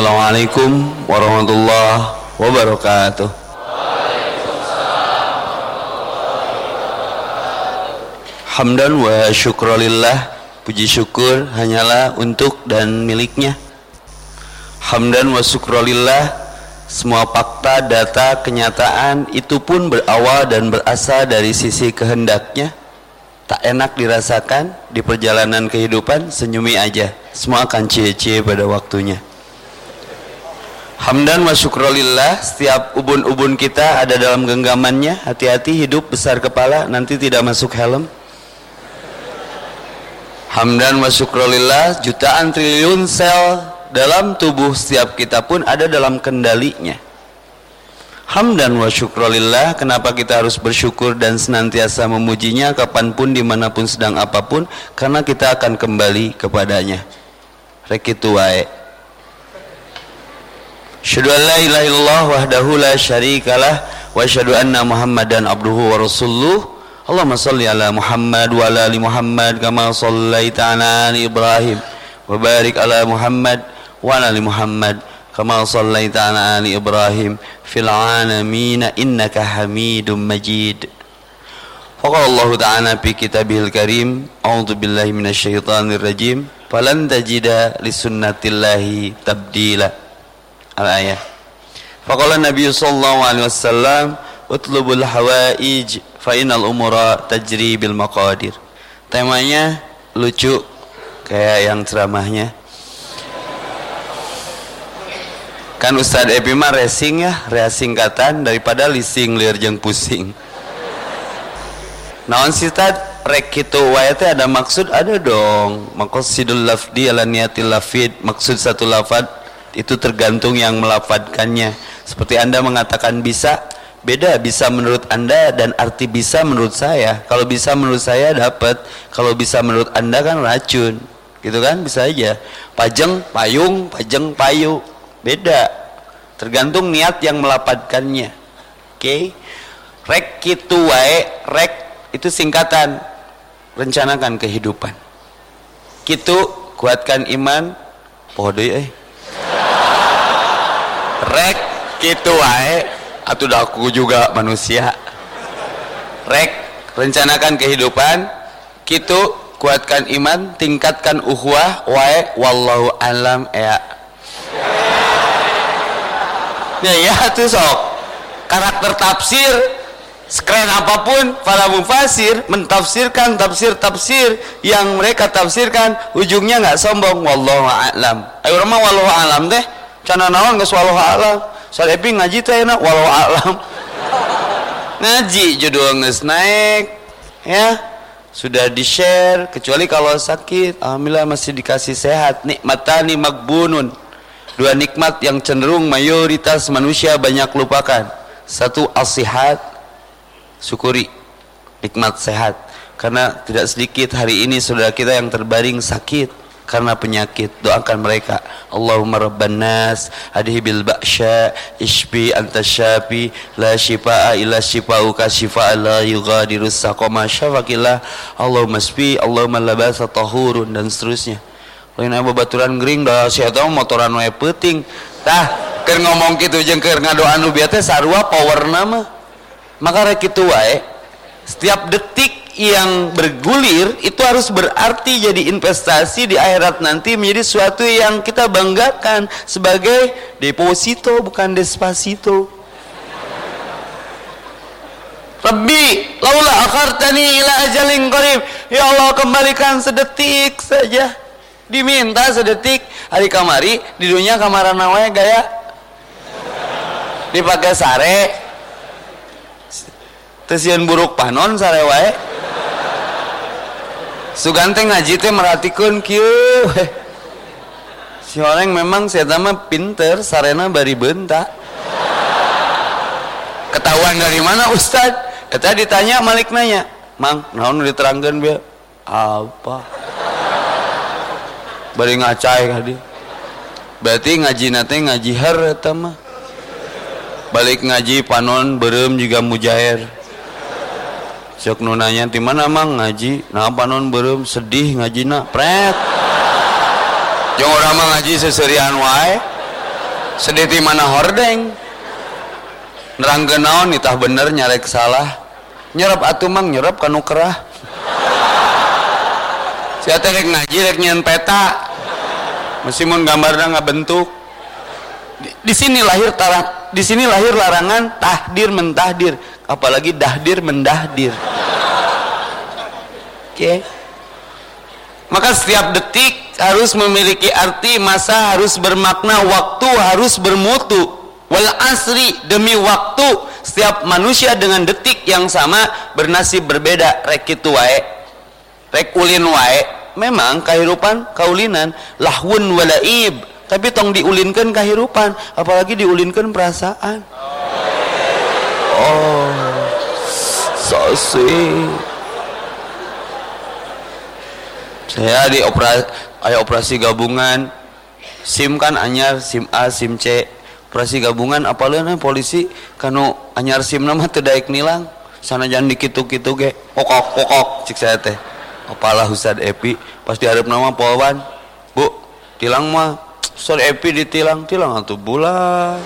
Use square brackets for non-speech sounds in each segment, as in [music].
Assalamualaikum warahmatullahi wabarakatuh. Hamdan wa syukrulillah. Puji syukur hanyalah untuk dan miliknya. Hamdan wa syukrulillah. Semua fakta, data, kenyataan Itu pun berawal dan berasal dari sisi kehendaknya. Tak enak dirasakan Di perjalanan kehidupan Senyumi aja. Semua akan cie-cie pada waktunya Hamdan wa syukrulillah Setiap ubun-ubun kita ada dalam genggamannya. Hati-hati hidup besar kepala Nanti tidak masuk helm. Hamdan wa syukrulillah Jutaan triliun sel Dalam tubuh setiap kita pun Ada dalam kendalinya. Hamdan wa syukrulillah Kenapa kita harus bersyukur dan senantiasa memujinya Kapan pun di mana pun sedang apa pun? Karena kita akan kembali kepadanya. Rekitu wae Asyhadu an la ilaha illallah wahdahu la syarikalah wa asyhadu anna Muhammadan abduhu wa rasuluh. Allahumma salli ala Muhammad wa ala ali Muhammad kama sallaita ala ali Ibrahim wa barik ala Muhammad wa ala ali Muhammad kama sallaita ala ali Ibrahim fil alamin innaka Hamidum Majid. Faqala Allah Ta'ala fi kitabihil karim A'udzu billahi minasyaitonir rajim falan tajida li sunnatillahi tabdila al-ayah. Faqala Nabi sallallahu alaihi wasallam utlubul hawaij fa innal umura tajri bil maqadir. Temanya lucu kayak yang ceramahnya. Kan Ustaz Epi mah racing ya, rea singkatan daripada lising liar jeung pusing. Naon sih tad rek wae teh ada maksud ada dong. Maqasidul lafdi ala niyatil lafid, maksud satu lafad itu tergantung yang melafadkannya seperti anda mengatakan bisa beda bisa menurut anda dan arti bisa menurut saya. Kalau bisa menurut saya dapat. Kalau bisa menurut anda kan racun. Gitu kan? Bisa aja. Pajeng payung pajeng payu. Beda. Tergantung niat yang melafadkannya oke? Okay? rek itu wae rek itu singkatan. Rencanakan kehidupan. Kitu kuatkan iman. Poho eh rek gitu wae. Atau aku juga manusia. Rek rencanakan kehidupan. Gitu kuatkan iman tingkatkan uhwah wae. Wallahu alam ya. Ya ya tuh sok. Karakter tafsir sekeren apa pun para mufasir mentafsirkan tafsir-tafsir yang mereka tafsirkan ujungnya nggak sombong. Wallahu alam. Ayo rumah wallahu alam deh cana naon geus walau alam? Sadepi ngaji teh enak walau alam. Ngaji judul geus naik ya. Sudah di share kecuali kalau sakit alhamdulillah masih dikasih sehat. Nikmatani magbunun. Dua nikmat yang cenderung mayoritas manusia banyak lupakan. Satu asihat syukuri nikmat sehat. Karena tidak sedikit hari ini saudara kita yang terbaring sakit karena penyakit doakan mereka. Allahumma rabban nas adihi bil ba'sya ishbi anta syafi la shifaa illa shifauka shifaa la yughadiru saqama syafakillah Allahumma sfi Allahumma labasa tahurun dan seterusnya. Lain apa baturan gering dah sia tahu motoran wae peuting tah keur ngomong kitu jeung keur ngadoa nu bieu teh sarua power nama. Maka rek kitu wae setiap detik yang bergulir itu harus berarti jadi investasi di akhirat nanti menjadi sesuatu yang kita banggakan sebagai deposito bukan despacito. Rabbi laula akhartani ila ajalin qarib. Ya Allah kembalikan sedetik saja. Diminta sedetik. Hari kamari di dunia kamaran wae gaya. Dipakai sare. Tesian buruk panon sare wae Sugante ngaji teh merhatikan kieu. Si orang memang saya mah pinter sarena bari benta ketahuan dari mana Ustad kita ditanya Malik nanya Mang naon diterangkan biar apa? Bari ngacai kadi berarti ngaji nate ngaji har eta balik ngaji panon berem juga mujair sok nunanya di mana mang? Ngaji. Nah panon berem sedih ngaji nak. Pret. Jong orang mah ngaji seserian wae. Sedih di mana hordeng? Nerang naon nitah bener nyarek salah. Nyerap atuh mang nyerap kanu kerah. Saya teh ngaji rek nyen peta. Meskipun gambarnya nggak bentuk di, sini lahir tarah di sini lahir larangan tahdir mentahdir apalagi dahdir mendahdir. Oke. Okay. maka setiap detik harus memiliki arti masa harus bermakna waktu harus bermutu. Wal asri demi waktu. Setiap manusia dengan detik yang sama bernasib berbeda. Rek itu wae. Rek wae. Memang kehidupan kaulinan. Lahun walaib tapi tong diulinkan kehidupan. Apalagi diulinkan perasaan. oh so sweet saya di operasi ayo operasi gabungan. SIM kan anyar SIM A SIM C. Operasi gabungan apalagi polisi? Kanu anyar SIM nama terdaik nilang. Sana jangan dikitu-kitu ge. Pokok pokok cik saya teh. Apalah Ustad Epi pas diharap nama polwan. Bu tilang mah Ustad Epi ditilang. Tilang atau bulan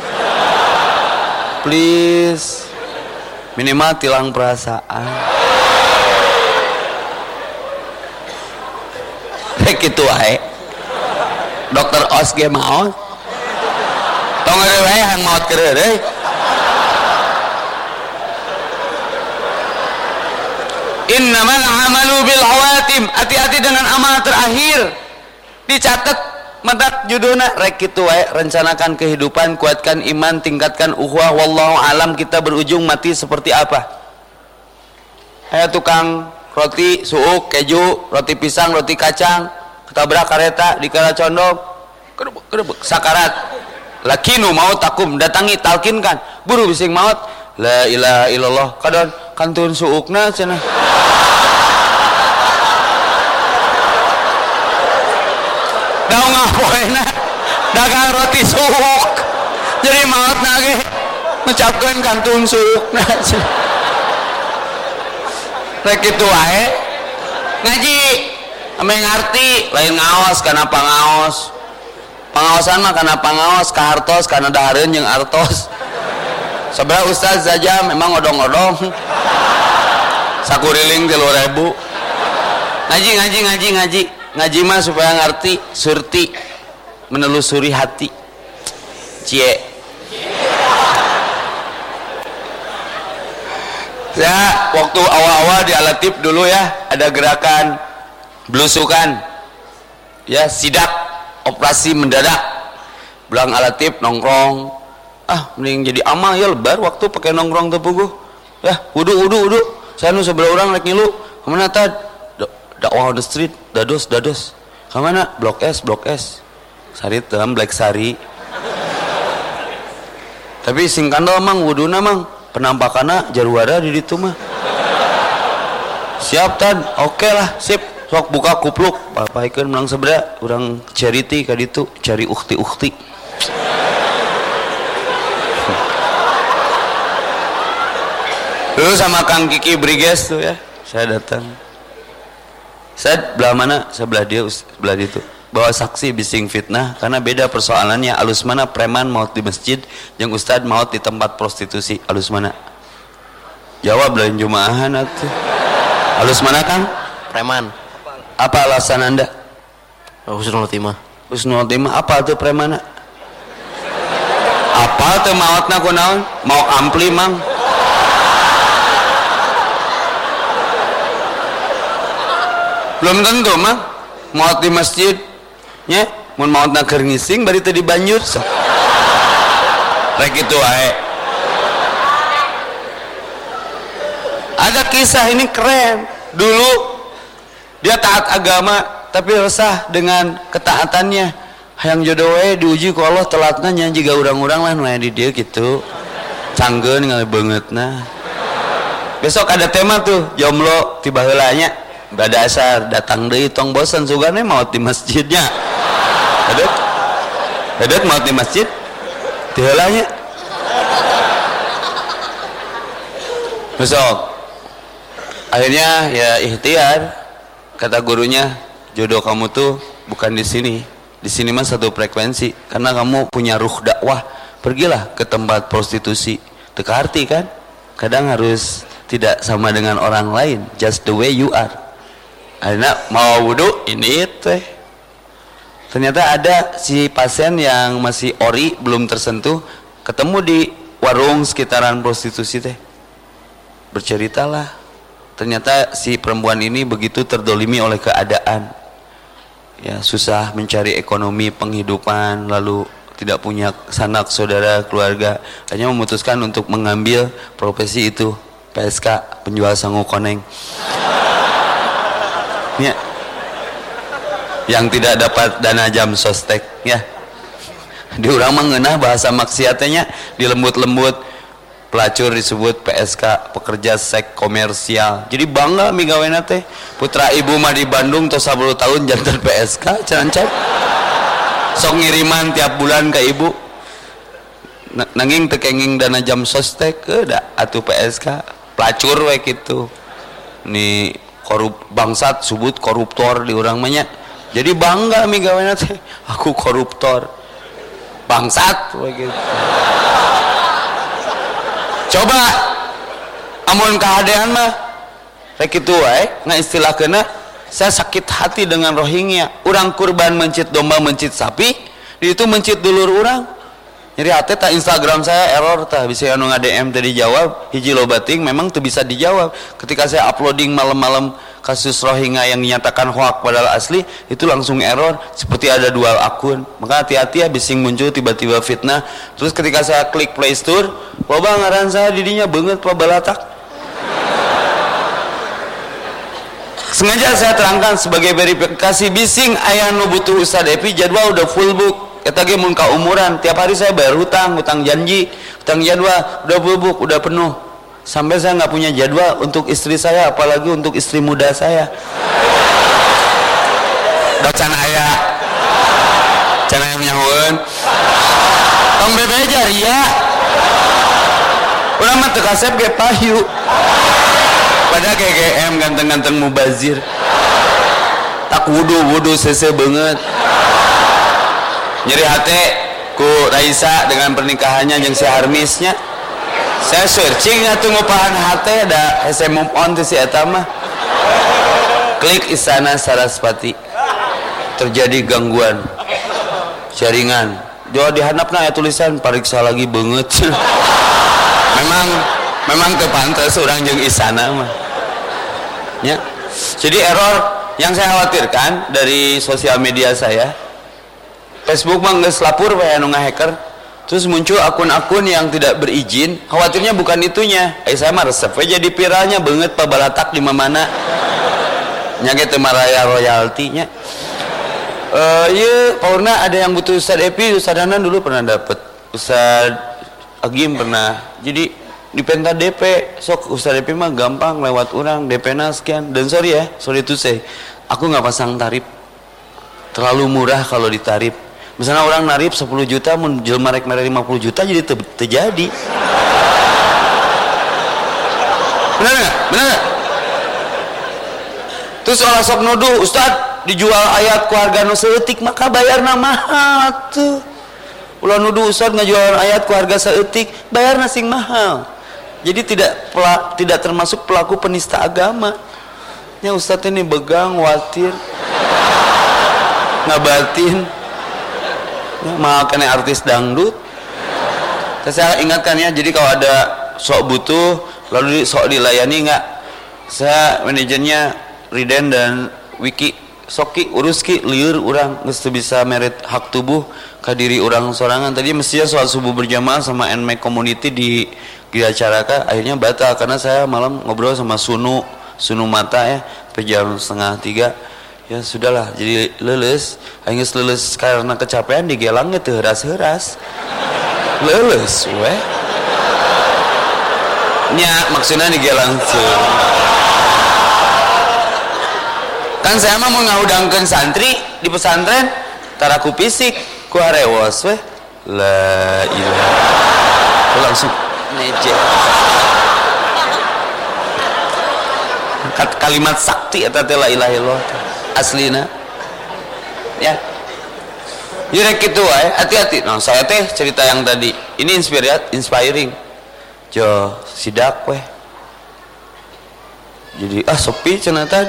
please minimal tilang perasaan. Rek itu wae. Dokter os ge maot tong wae hang maot deui innamal amalu bil hawatim hati-hati dengan amal terakhir. Dicatat medak judulna. Rek itu wae rencanakan kehidupan kuatkan iman tingkatkan uhwah wallahu alam kita berujung mati seperti apa? Ayo tukang roti suuk keju roti pisang roti kacang ketabrak kereta di kala condong. Kerebek kerebek. Sakarat. Lakinu maut takum datangi talkinkan. Buru bising maut. La ilaha illallah. Kadon kantun suukna cenah daun ngapoena dagang roti suuk jadi maut nage mengucapkan kantun cenah rek itu wae ngaji ame ngarti lain ngaos karena pangaos pengawasan mah karena pangaos kahartos karena dahareun jeung artos. Sebelah ustaz saja memang odong-odong sakuriling tilu ribu. Ngaji ngaji ngaji ngaji ngaji mah supaya ngerti surti menelusuri hati. Cie. Ya waktu awal-awal di alatip dulu ya ada gerakan belusukan. Ya sidak operasi mendadak. Bilang alatip nongkrong. Ah mending jadi amal ya lebar waktu pakai nongkrong tepuguh ya wudu wudu wudu saya nu sebelah orang lagi ngilu. Ke mana tad dakwah on the street dados dados. Ke mana? Blok S blok S. Sari dalam black sari. Tapi sing kandel mang wudu mang penampakannya jarwara di situ mah siap tan. Oke okay lah sip. Sok buka kupluk. Apa ikan menang sebelah orang charity kadi itu cari ukti ukti dulu sama Kang Kiki Briges tuh ya saya datang saya belah mana? Sebelah dia sebelah itu. Bawa saksi bising fitnah karena beda persoalannya. Alus mana preman maut di masjid yang ustad maut di tempat prostitusi? Alus mana? Jawab lain jumaahan atuh alus mana kang? Preman. Apa alasan anda? Husnul khotimah. Husnul khotimah apa tuh preman apa tuh mautna kunaon mau ampli mang belum tentu mah maut di masjid nya mun maut na keur ngising bari teu di banjur. Rek itu wae. Ada kisah ini keren. Dulu dia taat agama tapi resah dengan ketaatannya. Yang jodoh diuji ku Allah telatna nya jiga urang-urang lah nu di dia gitu canggeun ngali beungeutna. Besok ada tema tuh jomblo tiba heulanya badasar datang deh tong bosan. Sugane mau di masjidnya. Ada ada mau di masjid. Dihelanya. Besok. Akhirnya ya ikhtiar. Kata gurunya jodoh kamu tuh bukan di sini. Di sini mah satu frekuensi. Karena kamu punya ruh dakwah. Pergilah ke tempat prostitusi. Teka arti kan? Kadang harus tidak sama dengan orang lain. Just the way you are karena mau wudhu ini teh. Ternyata ada si pasien yang masih ori belum tersentuh ketemu di warung sekitaran prostitusi teh. Berceritalah ternyata si perempuan ini begitu terdolimi oleh keadaan. Ya susah mencari ekonomi penghidupan lalu tidak punya sanak saudara keluarga. Hanya memutuskan untuk mengambil profesi itu PSK penjual sangu koneng ya. Yang tidak dapat dana jam sostek ya. Di orang mengenah bahasa maksiatnya di lembut-lembut. Pelacur disebut PSK pekerja seks komersial. Jadi bangga migawena teh. Putra ibu mah di Bandung tuh 10 tahun jantan PSK cancap sok ngiriman tiap bulan ke ibu. Nanging tekenging dana jam sostek ke da atuh PSK pelacur we gitu nih korup bangsat sebut koruptor di orang banyak. Jadi bangga migawena teh aku koruptor. Bangsat we gitu coba amun keadaan mah rek itu wae nggak istilah kena saya sakit hati dengan Rohingya. Orang kurban mencit domba mencit sapi itu mencit dulur orang jadi hati tak Instagram saya error tak bisa anu nge-DM tadi jawab hiji lobating memang tuh bisa dijawab. Ketika saya uploading malam-malam kasus Rohingya yang dinyatakan hoax padahal asli itu langsung error. Seperti ada dual akun. Maka hati-hati ya bising muncul tiba-tiba fitnah. Terus ketika saya klik play store loba ngaran saya didinya banget pak balatak sengaja saya terangkan sebagai verifikasi bising ayah nu butuh Ustaz Epi jadwal udah full book kita ge mun umuran tiap hari saya bayar hutang hutang janji hutang jadwal udah book udah penuh. Sampai saya nggak punya jadwal untuk istri saya apalagi untuk istri muda saya. Docan ayah cana yang nyahun tong bebe ya udah mah tekasep ge pahyu pada GGM ganteng-ganteng mubazir. Tak wudu wudu sese banget nyeri hati ku Raisa dengan pernikahannya yang si Harmisnya. Saya searching atau ngupahan hati ada saya move on tuh si etama klik istana Saraswati terjadi gangguan jaringan. Jauh dihanapna ya tulisan pariksa lagi banget. [laughs] Memang memang kepantas orang jeng istana mah. Ya. Jadi error yang saya khawatirkan dari sosial media saya Facebook mah nggak lapur kayak anu hacker terus muncul akun-akun yang tidak berizin. Khawatirnya bukan itunya. Eh saya mah resep jadi viralnya. Banget pabalatak di mana. Nyake temaraya royaltinya. Uh, iya Paurna ada yang butuh Ustad Epi Ustad Hanan dulu pernah dapet. Ustad Agim pernah. Jadi di penta DP sok Ustad Epi mah gampang lewat orang. DP na sekian. Dan sorry ya sorry itu saya aku nggak pasang tarif. Terlalu murah kalau ditarif misalnya orang narip 10 juta menjelma rek 50 juta jadi te terjadi. Benar nggak? Benar gak? terus orang sok nuduh Ustad dijual ayat keluarga nu seetik maka bayar mahal tuh. Ulah nuduh Ustad ngejual ayat keluarga seetik bayar nasing mahal. Jadi tidak tidak termasuk pelaku penista agama. Ya Ustad ini begang watir ngabatin mau kena artis dangdut. Saya ingatkan ya jadi kalau ada sok butuh lalu sok dilayani nggak? Saya manajernya Riden dan Wiki soki uruski liur orang. Mesti bisa merit hak tubuh ke diri orang sorangan. Tadi mestinya soal subuh berjamaah sama NMAC community di diacarakan akhirnya batal karena saya malam ngobrol sama Sunu Sunu Mata ya jam setengah tiga ya sudahlah jadi lulus hanya lulus karena kecapean di gelangnya tuh heras-heras. Lulus weh nya maksudnya di gelang tuh kan saya mah mau ngaudangkan santri di pesantren taraku fisik ku harewos weh la ilah langsung neje kalimat sakti atau la ilaha illallah aslina ya Jurek itu wae, hati-hati. Nah, saya teh cerita yang tadi. Ini inspirat, inspiring. Jo, sidak weh. Jadi ah sepi cenatan.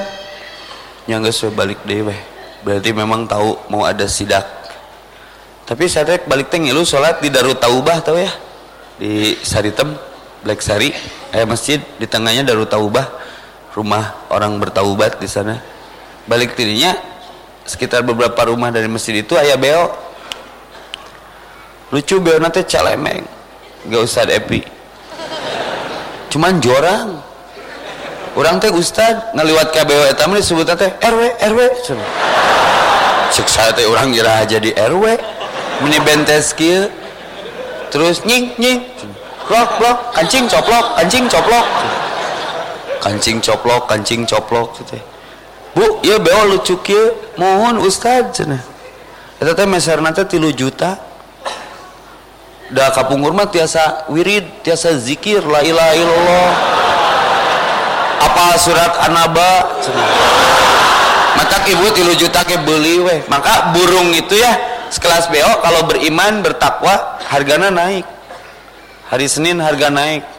Yang geus balik deh weh. Berarti memang tahu mau ada sidak. Tapi saya teh balik teh ngilu salat di Darut Taubah tahu ya. Di Saritem, Black Sari, eh masjid di tengahnya Darut Taubah. Rumah orang bertaubat di sana. Balik tirinya sekitar beberapa rumah dari masjid itu ayah beo. Lucu beo nanti calemeng gak usah epi. Cuman jorang. Orang teh ustad ngeliwat ke beo etam disebut teh RW RW saya teh orang kira jadi RW mini bentes kieu. Terus nying nying. Blok blok kancing coplok kancing coplok. Kancing coplok kancing coplok teh Bu, ya beo lucu kieu, mohon ustad cenah. Eta teh meserna teh 3 juta. Da kapungkur mah tiasa wirid, tiasa zikir la ilaha illallah. Apa surat An-Naba cenah. Mata ibu 3 juta ke beli weh. Maka burung itu ya sekelas beo kalau beriman bertakwa hargana naik. Hari Senin harga naik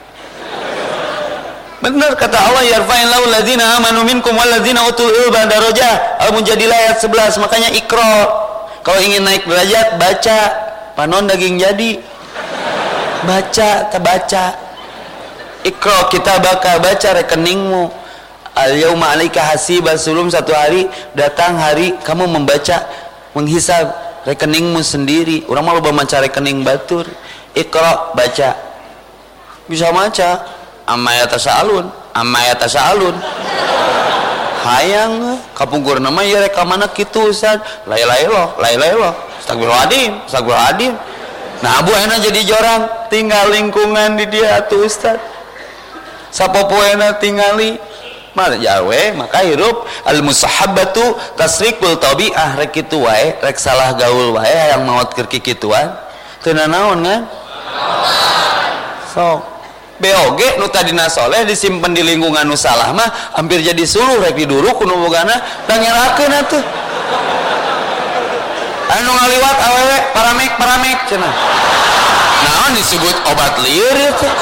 Benar kata Allah yarfa'illahu ladzina amanu minkum walladzina utul ilma darajah. Al-Mujadilah ayat 11. Makanya ikra. Kalau ingin naik derajat baca. Panon daging jadi. Baca, baca. Ikra kita bakal baca rekeningmu. Al yauma 'alaika hasiban sebelum satu hari datang hari kamu membaca menghisab rekeningmu sendiri. Orang mau lupa baca rekening batur. Ikra baca. Bisa baca amma yatasaalun amma yatasaalun. Hayang kapungkur nama ya reka mana kitu Ustaz? Lain lain lo lain lain lo astagfirullahaladzim astagfirullahaladzim. Nah abu enak jadi jorang tinggal lingkungan di dia tuh Ustaz. Sapopo enak tinggali mana jawe maka hirup. Al musahabatu tasrikul tabi'ah. Rek kitu wae rek salah gaul wae yang maut keur kikituan teu kan? Sok BOG nu tadina soleh disimpan di lingkungan nu salah mah hampir jadi suluh rek diduru kuno bogana dan ngerakeun atuh. Anu ngaliwat awewe paramek paramek cenah. Naon disebut obat liur ya teh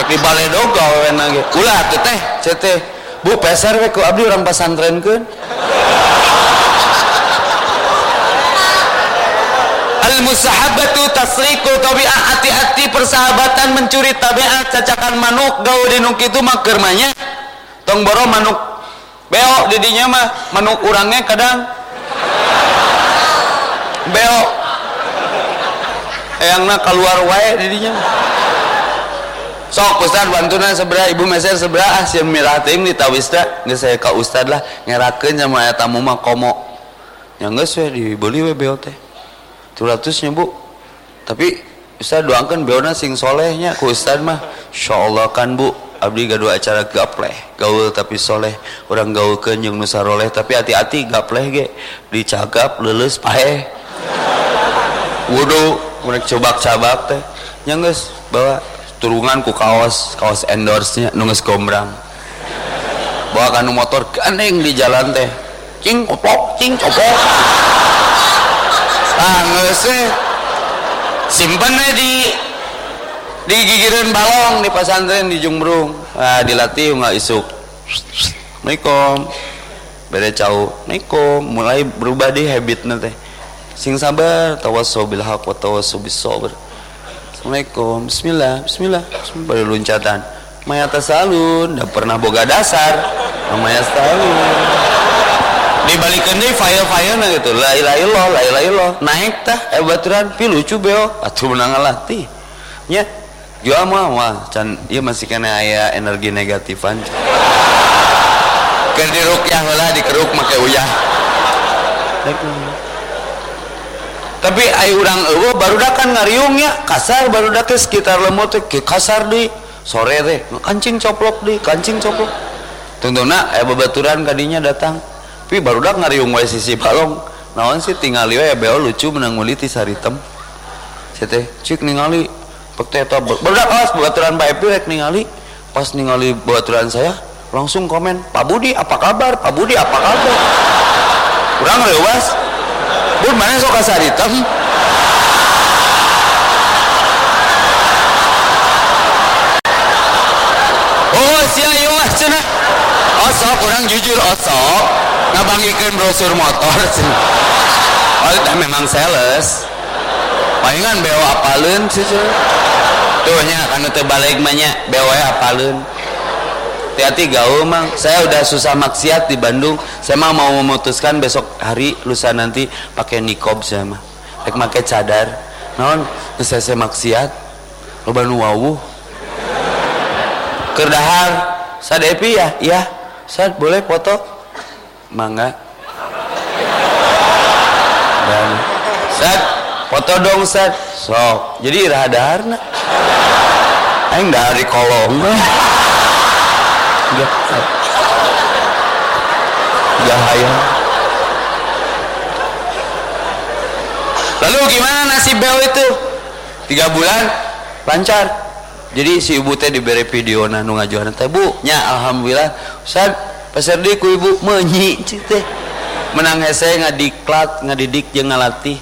rek di baledog awewe nage ulah teh teh bu peser we ku abdi pesantrenkeun musahabatu tasriku tabi'ah. Hati-hati persahabatan mencuri tabiat cacakan manuk gaul di nuk itu makermanya tong boro manuk beo didinya mah manuk urangnya kadang. Beo yang nak keluar wae didinya. Sok ustad bantuna sebelah ibu meser sebelah. Ah si mirah tim ditawista nggak saya ke ustad lah. Ngerakeun sama tamu mah komo. Yang nggak sih dibeli we beo teh 200 nya bu. Tapi Ustaz doakan beona sing solehnya. Ku Ustaz mah Allah kan bu. Abdi gaduh acara gapleh. Gaul tapi soleh. Orang gaul kenyung nusa roleh tapi hati-hati gapleh ge. Dicagap lulus pahe wudu mereka cobak-cabak teh. Yang guys bawa turungan ku kaos kaos endorse nya nunges gombrang. Bawa kanu motor gandeng di jalan teh. Cing kopok cing copok ah ngeseh simpen di di gigiran balong di pesantren di Jumbrung. Ah dilatih nggak isuk. Assalamualaikum beda jauh. Assalamualaikum mulai berubah deh habit nanti sing sabar tawasau bil haq wa tawasau bis sabr. Assalamualaikum. Bismillah Bismillah. Bismillah. Loncatan. Maya tasalun Udah pernah boga dasar. Maya tasalun dibalikin deh file-file nah gitu. La ilaha illallah la ilaha illallah. Naik tah eh baturan pi lucu beo. Atuh menang latih nya jual mah wah can iya masih kena aya energi negatifan keur dirukyah heula dikeruk make uyah. Tapi ai urang eueuh barudak kan ngariungnya kasar barudak sekitar lemot teh kasar di sore teh kancing coplok di kancing coplok. Tungtungna aya babaturan kadinya datang tapi baru dak ngariung wae sisi balong. Naon sih tinggal ya beo lucu menang ti saritem teh cik ningali pek eta baru dak awas baturan Pak Epi rek ningali. Pas ningali baturan saya langsung komen Pak Budi apa kabar? Pak Budi apa kabar? Kurang leuwas pun mana sok kasaritem oh sia ieu mah cenah. Oh sok kurang jujur oh sok ngabangikeun brosur motor cenah oh dah memang sales. Palingan beo apaleun sih tuh nya kan teu balik mah nya beo apaleun hati-hati gaul mang. Saya udah susah maksiat di Bandung. Saya mah mau memutuskan besok hari lusa nanti pakai nikob saya mah. Rek make cadar. Non saya saya maksiat. Loba nu wawuh. Kerdahar sadepi ya? Iya. Sad boleh foto mangga. Dan sad foto dong sad sok jadi iraha daharna aing dahar di kolong Gak Gahaya Lalu gimana nasib Bel itu? Tiga bulan? Lancar. Jadi si ibu teh diberi video nah nu ngajuan teh bu, nya alhamdulillah. Ustaz, peserdi ku ibu menyi teh. Menang hese ngadiklat, ngadidik jeung ngalatih.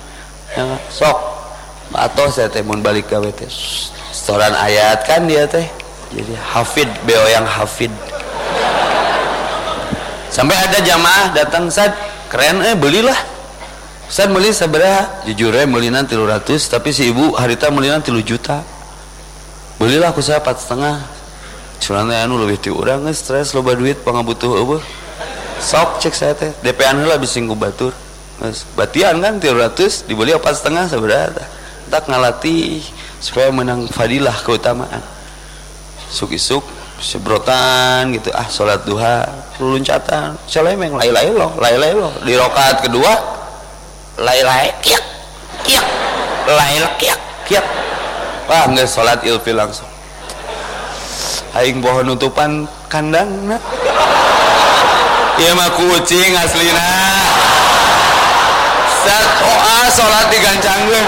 Ya, sok. Atau saya teh mun balik gawe teh. Setoran ayat kan dia teh. Jadi hafid beo yang hafid sampai ada jamaah datang saat keren eh belilah saat beli seberapa jujur beli nanti ratus tapi si ibu harita beli nanti lu juta belilah aku saya empat setengah curangnya anu lebih ti orang stres loba duit pangabutuh apa sok cek saya teh. DP anu lah bisa batur batian kan tilu ratus dibeli empat setengah seberapa tak ngalatih supaya menang fadilah keutamaan. Suk-isuk sebrotan gitu ah sholat duha luncatan. Selemeng lay lay lo lay lo di rokaat kedua lay kiak kiak. Lay kiak kiak. Wah nggak sholat ilfil langsung aing pohon nutupan kandang iya mah kucing aslina saat ah sholat digancang gue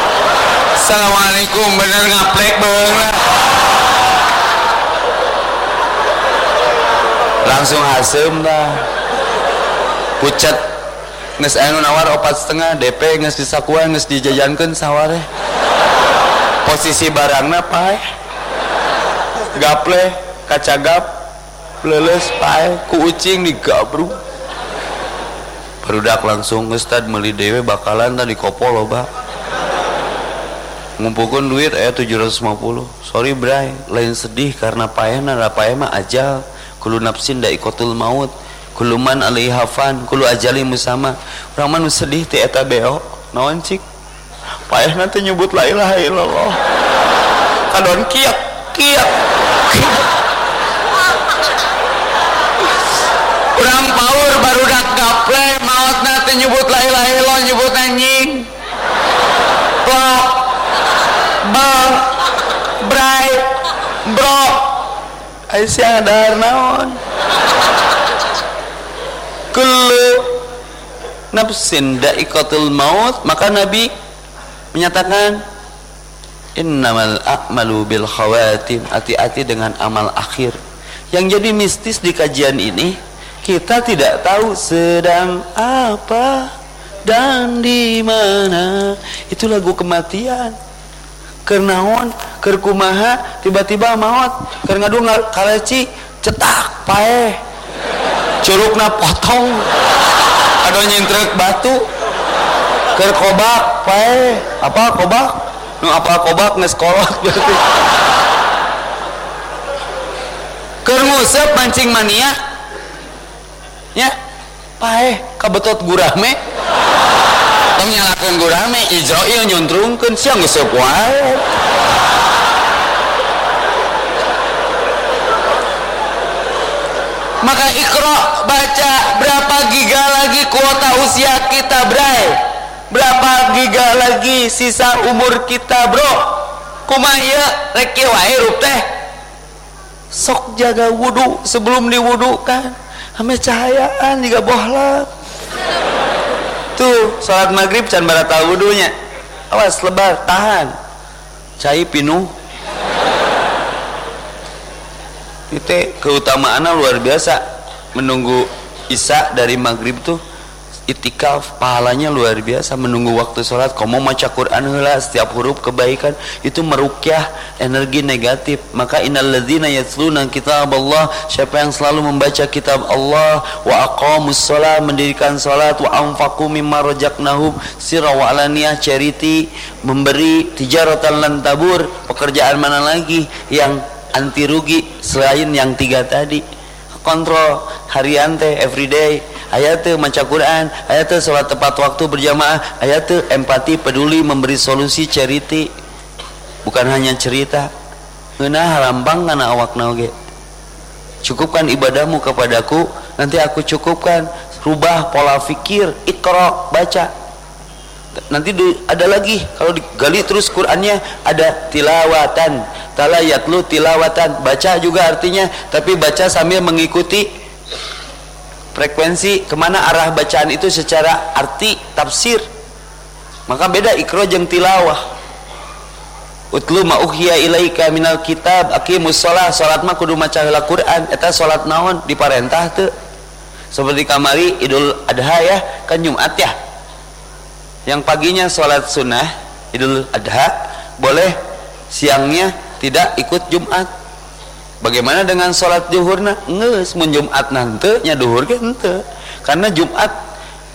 assalamualaikum bener ngaplek banget langsung hasem lah pucat nges anu nawar opat setengah DP nges disakuan nges dijajankan saware posisi barangna pae gaple kacagap leles pae ku ucing digabru. Barudak langsung ngestad meli dewe bakalan tadi kopo loba ngumpulkan duit eh 750 sorry bray lain sedih karena paena lah pae mah ajal. Kulu nafsin da ikotul maut kulu man alaiha fan kulu ajali musama urang mah sedih ti eta beo naon cik? Payah nanti nyebut la ilaha illallah. Kadon kiak kiak urang paur baru gaple maut nanti nyebut la ilaha illallah nyebut anjing. Blok bang. Bray bro. Aisyah dahar naon? Kullu nafsin da'iqatul maut. Maka Nabi menyatakan innamal a'malu bil khawatim. Hati-hati dengan amal akhir. Yang jadi mistis di kajian ini kita tidak tahu sedang apa dan di mana. Itu lagu kematian. Kernaon kerkumaha tiba-tiba maut. Keur ngadu kaleci cetak pae. Curugna potong. Ada nyintrek batu. Keur kobak pae. Apa kobak? Nu apa kobak nges kolot [laughs] berarti. Keur mancing mania ya pae kabetot gurame tong nyalakeun gurame Israil nyuntrungkeun siang geus wae. Maka ikro baca berapa giga lagi kuota usia kita bray? Berapa giga lagi sisa umur kita bro? Kumaya reki wae rup teh. Sok jaga wudhu sebelum diwudukan ame cahayaan juga bohlam tuh sholat maghrib can batal wudhunya awas lebar tahan. Cai pinuh. Itu keutamaannya luar biasa menunggu isya dari maghrib tuh itikaf pahalanya luar biasa menunggu waktu sholat. Kamu maca Quran hela setiap huruf kebaikan itu merukyah energi negatif. Maka innalladzina yatluna kitab Allah siapa yang selalu membaca kitab Allah wa aqamus sholat mendirikan sholat wa anfaqu mimma rajaqnahum sirra charity memberi tijaratan lan tabur pekerjaan mana lagi yang anti rugi selain yang tiga tadi kontrol harian teh everyday ayat tu maca Quran ayat tu salat tepat waktu berjamaah ayat tu empati peduli memberi solusi charity bukan hanya cerita. Ngeunah halambang kana awak naoge. Cukupkan ibadahmu kepadaku nanti aku cukupkan. Rubah pola fikir ikro baca nanti ada lagi. Kalau digali terus Qurannya ada tilawatan. Talayatlu tilawatan. Baca juga artinya tapi baca sambil mengikuti frekuensi ke mana arah bacaan itu secara arti tafsir. Maka beda ikro jeng tilawah. Utlu ma uhiya ilaika minal kitab aqimus sholat sholat mah kudu maca heula Quran. Eta sholat naon? Diparentah teu. Seperti kamari Idul Adha ya kan Jumat ya yang paginya sholat sunnah Idul Adha boleh siangnya tidak ikut Jumat. Bagaimana dengan sholat zuhurna nges mun Jumat nanti nya duhur ke karena Jumat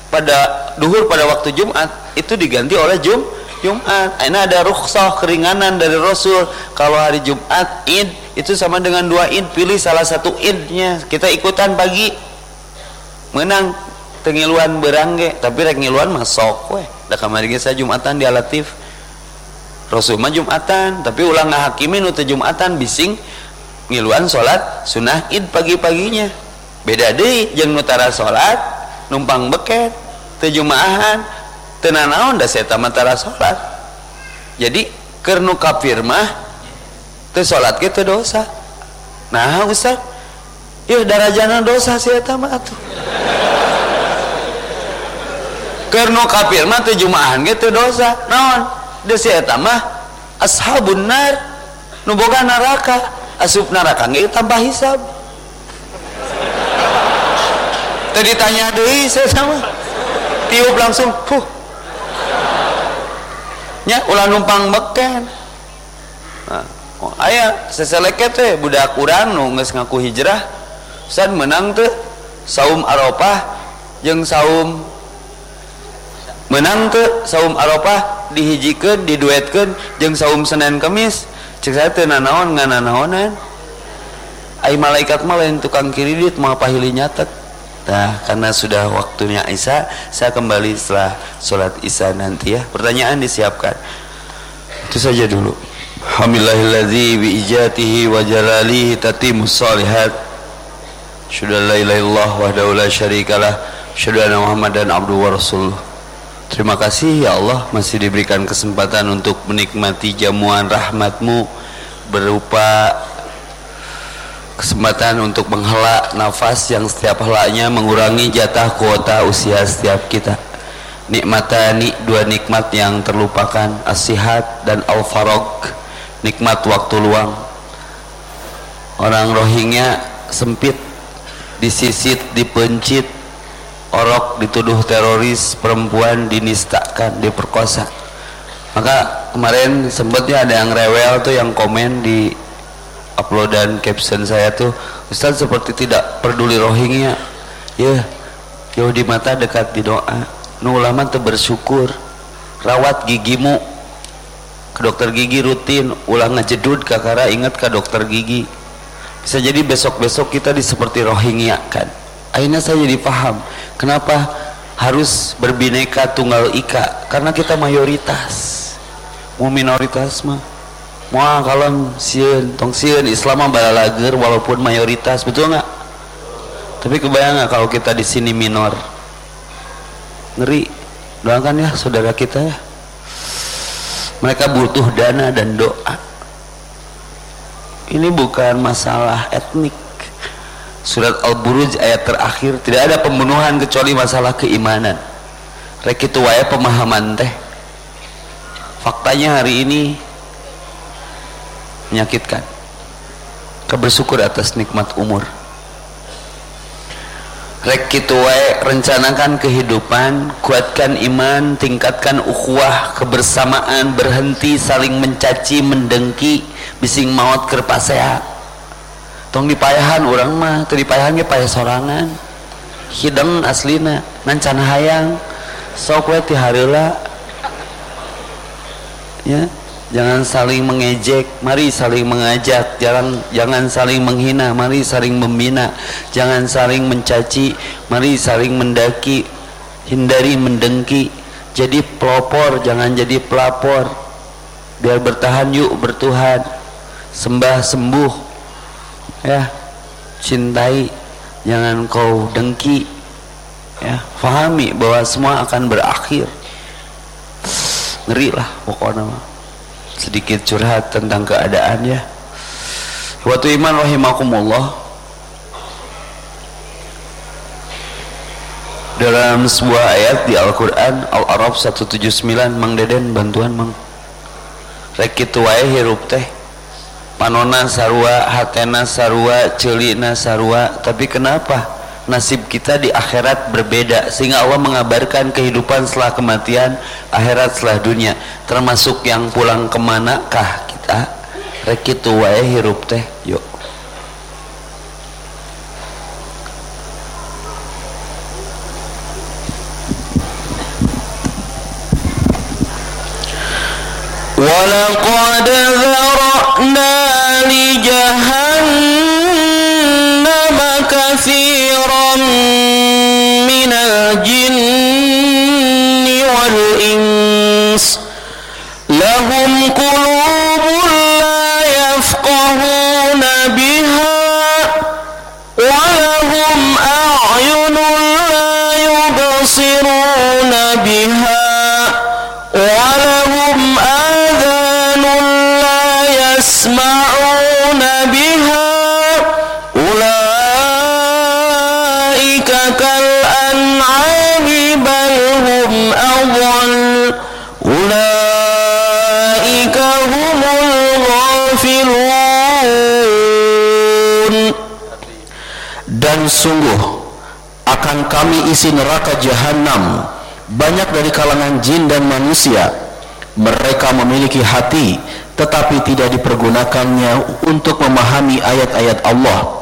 pada duhur pada waktu Jumat itu diganti oleh Jum Jumat. Ini ada rukhsah keringanan dari Rasul. Kalau hari Jumat id itu sama dengan dua id. Pilih salah satu idnya. Kita ikutan pagi. Menang tengiluan berangge tapi rek ngiluan masuk weh dah kamari saya Jumatan di Alatif. Rasul mah Jumatan tapi ulang ngahakimin untuk Jumatan bising ngiluan sholat sunnah id pagi-paginya. Beda deh jeng nutara sholat numpang beket tejumaahan tenanaon dah saya tamatara sholat. Jadi kernu kafir mah te sholat gitu dosa. Nah ustaz yuk darajana dosa saya tamat tuh karena kafir mah teu jumaahan ge teu dosa. Naon? De si eta mah ashabun nar nu boga neraka asup neraka ge tambah hisab. Teu ditanya deui saya sama. Tiup langsung huh nya ulah numpang beken. Nah, oh, aya seseleket teh budak urang nu geus ngaku hijrah. San menang teh saum arafah jeung saum menang tuh saum arafah dihijikeun diduetkeun jeng saum Senin Kamis. Cek saya teu nanaon ngananaonan ai malaikat mah tukang kredit mau pahili nyatet. Nah karena sudah waktunya Isa saya kembali setelah sholat Isya nanti ya. Pertanyaan disiapkan. Itu saja dulu. Alhamdulillahilladzi bi ijatihi wa jalalihi tatimus salihat. Syudah la ilaha syarikalah Syudah Muhammadan abduhu wa rasuluh Terima kasih ya Allah masih diberikan kesempatan untuk menikmati jamuan rahmatmu berupa kesempatan untuk menghela nafas yang setiap helanya mengurangi jatah kuota usia setiap kita. Nikmatani dua nikmat yang terlupakan asihat dan al-farok nikmat waktu luang. Orang rohingya sempit disisit dipencit orok dituduh teroris perempuan dinistakan diperkosa. Maka kemarin sempatnya ada yang rewel tuh yang komen di uploadan caption saya tuh Ustaz seperti tidak peduli rohingya. Ya jauh di mata dekat di doa. Nu ulama tuh bersyukur rawat gigimu. Ke dokter gigi rutin ulang ngejedud kakara ingat ke dokter gigi. Bisa jadi besok-besok kita di seperti rohingya kan akhirnya saya jadi paham kenapa harus berbineka tunggal ika. Karena kita mayoritas. Mau minoritas mah. Mau kalau sieun tong sieun Islam mah lager walaupun mayoritas betul nggak? Tapi kebayang nggak kalau kita di sini minor? Ngeri. Doakan ya saudara kita ya. Mereka butuh dana dan doa. Ini bukan masalah etnik Surat Al-Buruj ayat terakhir tidak ada pembunuhan kecuali masalah keimanan. Rek wae pemahaman teh. Faktanya hari ini menyakitkan. Kebersyukur atas nikmat umur. rek wae rencanakan kehidupan kuatkan iman tingkatkan ukhuwah kebersamaan berhenti saling mencaci mendengki bising maut keur paseha tong dipayahan urang mah teu dipayahan payah sorangan. Hideng aslina ngan hayang. Sok we ti hareula ya jangan saling mengejek mari saling mengajak. Jangan jangan saling menghina mari saling membina. Jangan saling mencaci mari saling mendaki. Hindari mendengki. Jadi pelopor jangan jadi pelapor. Biar bertahan yuk bertuhan. Sembah sembuh ya cintai jangan kau dengki. Ya fahami bahwa semua akan berakhir. Ngeri lah pokoknya sedikit curhat tentang keadaan ya. Waktu iman rahimakumullah. Dalam sebuah ayat di Al-Quran Al-Arab 179 Mang Deden bantuan Mang. Rek kitu wae hirup teh manona sarua hatena sarua celina sarua tapi kenapa nasib kita di akhirat berbeda sehingga Allah mengabarkan kehidupan setelah kematian akhirat setelah dunia termasuk yang pulang kemana kah kita rekitu wae hirup teh yuk ولقد ذرأنا jahannam. Sungguh akan kami isi neraka jahanam banyak dari kalangan jin dan manusia mereka memiliki hati tetapi tidak dipergunakannya untuk memahami ayat-ayat Allah.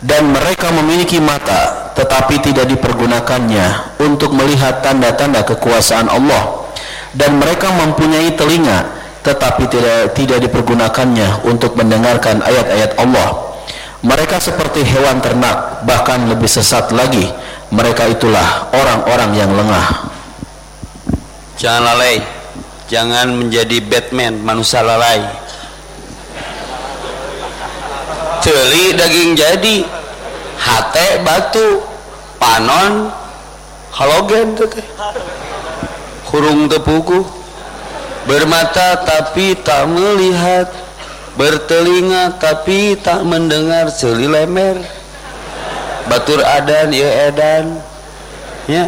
Dan mereka memiliki mata tetapi tidak dipergunakannya untuk melihat tanda-tanda kekuasaan Allah. Dan mereka mempunyai telinga tetapi tidak tidak dipergunakannya untuk mendengarkan ayat-ayat Allah mereka seperti hewan ternak bahkan lebih sesat lagi. Mereka itulah orang-orang yang lengah. Jangan lalai. Jangan menjadi Batman manusia lalai. Celi daging jadi hate batu panon halogen teh. Kurung tepuku bermata tapi tak melihat bertelinga tapi tak mendengar celi lemer. Batur adan ya edan ya.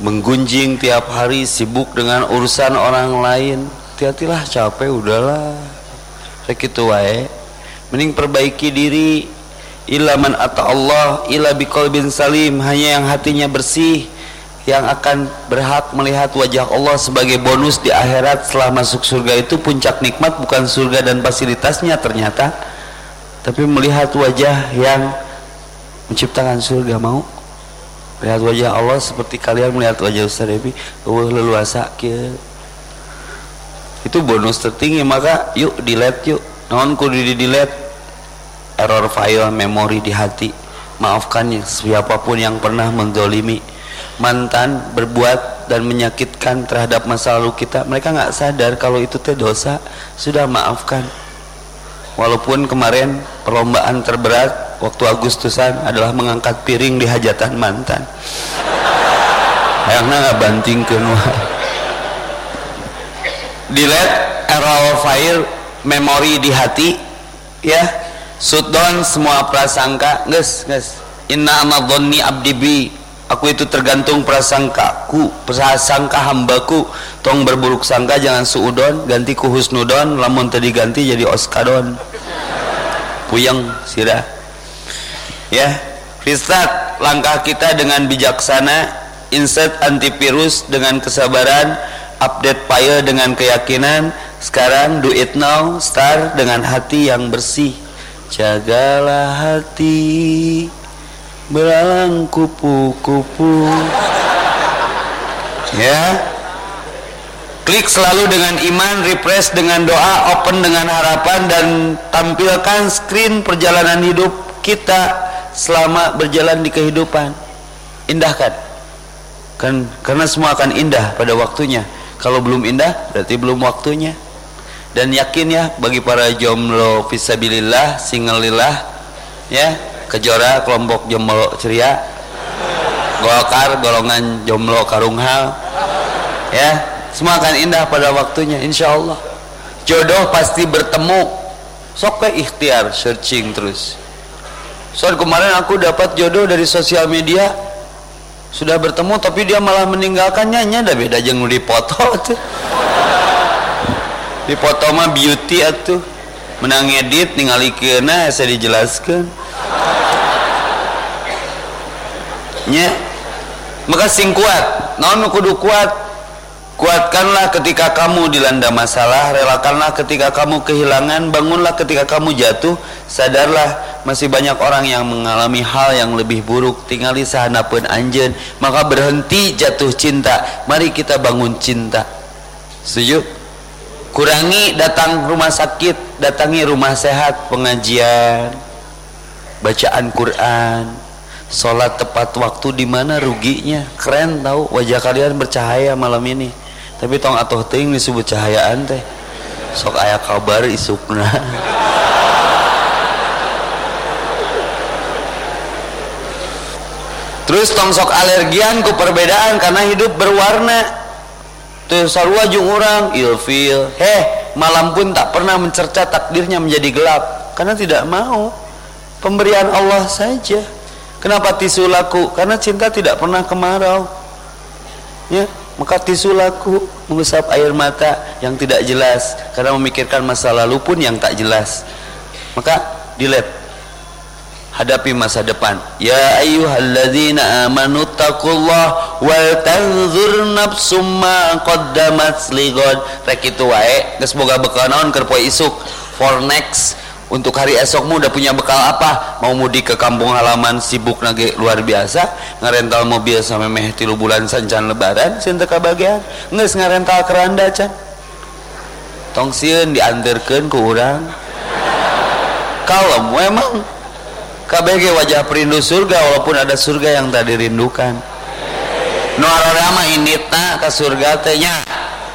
Menggunjing tiap hari sibuk dengan urusan orang lain. Hati-hatilah capek udahlah. Kayak gitu wae. Mending perbaiki diri. Ila man ata Allah ila biqalbin salim. Hanya yang hatinya bersih yang akan berhak melihat wajah Allah sebagai bonus di akhirat setelah masuk surga itu puncak nikmat bukan surga dan fasilitasnya ternyata. Tapi melihat wajah yang menciptakan surga mau? Lihat wajah Allah seperti kalian melihat wajah Ustaz Debi? Oh leluasa kia itu bonus tertinggi maka yuk delete yuk. Non kudu di delete error file memori di hati. Maafkan siapa pun yang pernah mendolimi mantan berbuat dan menyakitkan terhadap masa lalu kita. Mereka nggak sadar kalau itu teh dosa. Sudah maafkan. Walaupun kemarin perlombaan terberat waktu Agustusan adalah mengangkat piring di hajatan mantan. Ayangnya nggak banting ke delete error file memori di hati ya. Sudon semua prasangka. Nges, nges. Inna amadhonni abdibi Aku itu tergantung prasangkaku Prasangka hambaku. Tong berburuk sangka jangan suudon. Ganti ku husnudon Lamun tadi ganti jadi oskadon. Puyeng sirah. Ya Kristat langkah kita dengan bijaksana insert antivirus dengan kesabaran update file dengan keyakinan. Sekarang do it now start dengan hati yang bersih. Jagalah hati belalang kupu-kupu. Ya. Klik selalu dengan iman refresh dengan doa open dengan harapan dan tampilkan screen perjalanan hidup kita selama berjalan di kehidupan. Indahkan. Kan karena semua akan indah pada waktunya. Kalau belum indah berarti belum waktunya. Dan yakin ya bagi para jomblo fisabilillah single lillah ya kejora kelompok jomblo ceria golkar golongan jomblo karunghal ya. Semua akan indah pada waktunya insya Allah jodoh pasti bertemu. Sok ikhtiar searching terus. Soal kemarin aku dapat jodoh dari sosial media. Sudah bertemu tapi dia malah meninggalkannya. Nya ada beda jeng di foto tuh di foto mah beauty atuh. Menang edit ningali kena saya dijelaskan nya maka sing kuat non kudu kuat. Kuatkanlah ketika kamu dilanda masalah relakanlah ketika kamu kehilangan bangunlah ketika kamu jatuh. Sadarlah masih banyak orang yang mengalami hal yang lebih buruk. Tinggali pun anjen maka berhenti jatuh cinta. Mari kita bangun cinta. Setuju? Kurangi datang rumah sakit datangi rumah sehat. Pengajian bacaan Quran sholat tepat waktu di mana ruginya? Keren tahu wajah kalian bercahaya malam ini. Tapi tong atuh ting disebut cahayaan teh. Sok ayah kabar isukna. [laughs] Terus tong sok alergian ku perbedaan karena hidup berwarna. Tuh sarua orang ilfil. Heh malam pun tak pernah mencerca takdirnya menjadi gelap. Karena tidak mau. Pemberian Allah saja Kenapa tisu laku? Karena cinta tidak pernah kemarau. Ya, maka tisu laku mengusap air mata yang tidak jelas karena memikirkan masa lalu pun yang tak jelas. Maka delete hadapi masa depan. Ya ayyuhalladzina amanu taqullah wal tanzur nafsum ma qaddamat ligod. Rek itu wae geus boga bekal naon keur poe isuk for next untuk hari esokmu udah punya bekal apa? Mau mudik ke kampung halaman sibuk nage luar biasa. Ngarental mobil sampai meh tilu bulan sancan lebaran sinta bagian. Nggak ngarental keranda can. Tong sieun diantarkan ke orang kalau emang KBG wajah perindu surga walaupun ada surga yang tak dirindukan. Nu arorama ke surga tehnya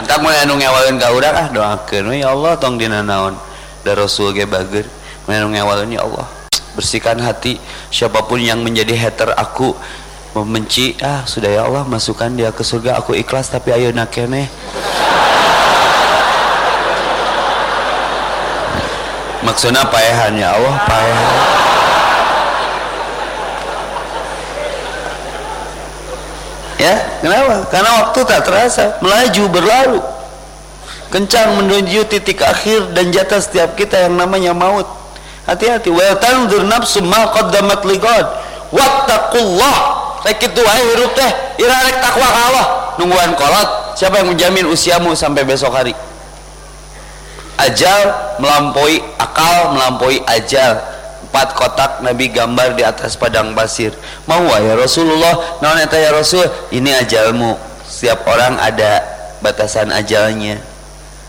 entah mulai anu ngewalin ka urang ah doakeun ya Allah tong dina naon da Rasul ge bager menung ngawalin ya Allah bersihkan hati. Siapa pun yang menjadi hater aku membenci ah sudah ya Allah masukkan dia ke surga. Aku ikhlas tapi ayo nakene [laughs] maksudnya payahan ya Allah payahan ya kenapa? Karena waktu tak terasa melaju berlalu kencang menuju titik akhir dan jatah setiap kita yang namanya maut. Hati-hati. Wa tanzur nafsu ma qaddamat liqad wattaqullah. Rek kitu wae hirup teh ira rek takwa ka Allah. Nungguan kolot. Siapa yang menjamin usiamu sampai besok hari? Ajal melampaui akal melampaui ajal. Empat kotak Nabi gambar di atas padang pasir. Mau ya Rasulullah? Naon ya Rasul? Ini ajalmu. Setiap orang ada batasan ajalnya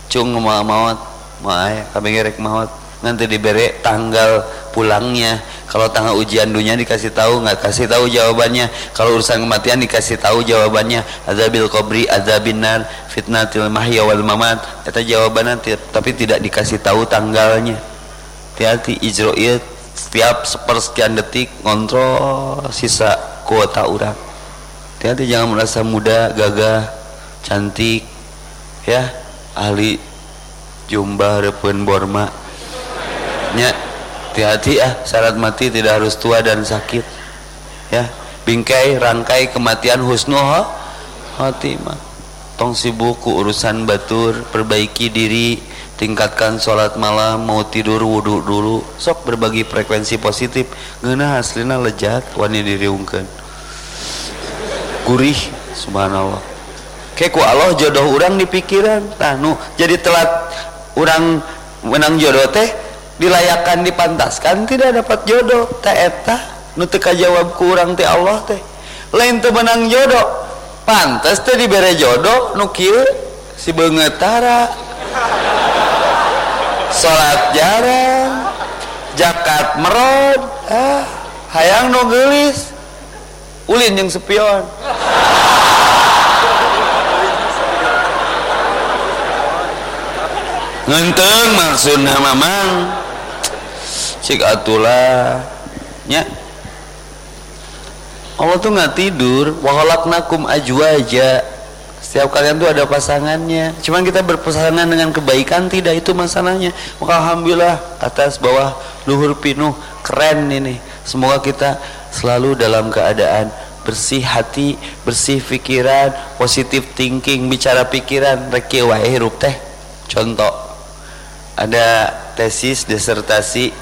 cung mau maut mau kami ngerek maut nanti diberi tanggal pulangnya. Kalau tanggal ujian dunia dikasih tahu nggak kasih tahu jawabannya. Kalau urusan kematian dikasih tahu jawabannya. Azabil kubri azabinar fitnatil mahya wal mamat. Itu jawabannya tapi tidak dikasih tahu tanggalnya. Hati-hati ijro'id setiap sepersekian detik ngontrol sisa kuota orang. Hati-hati jangan merasa muda gagah cantik ya ahli jumlah repun borma. Nya hati-hati ah syarat mati tidak harus tua dan sakit. Ya bingkai rangkai kematian husnuh mah tong sibuk urusan batur perbaiki diri tingkatkan sholat malam mau tidur wudhu dulu. Sok berbagi frekuensi positif. Ngena hasilnya lejat wani diriungkan. Gurih subhanallah keku Allah jodoh orang di pikiran. Tanu jadi telat orang menang jodoh teh dilayakan dipantaskan tidak dapat jodoh. Teh eta nu teka jawab kurang teh Allah teh. Lain teu menang jodoh pantas teh dibere jodoh nu kieu si beungeutara salat jarang jakat merod ah hayang nu geulis ulin jeung sepion. Ngenteng maksudnya mamang. Cik atulah. Nya. Allah tuh nggak tidur. Wahalaknakum ajwaja setiap kalian tuh ada pasangannya. Cuman kita berpasangan dengan kebaikan tidak? Itu masalahnya. Maka alhamdulillah atas bawah luhur pinuh. Keren ini. Semoga kita selalu dalam keadaan bersih hati bersih pikiran positif thinking bicara pikiran. Reki wae hirup teh. Contoh ada tesis disertasi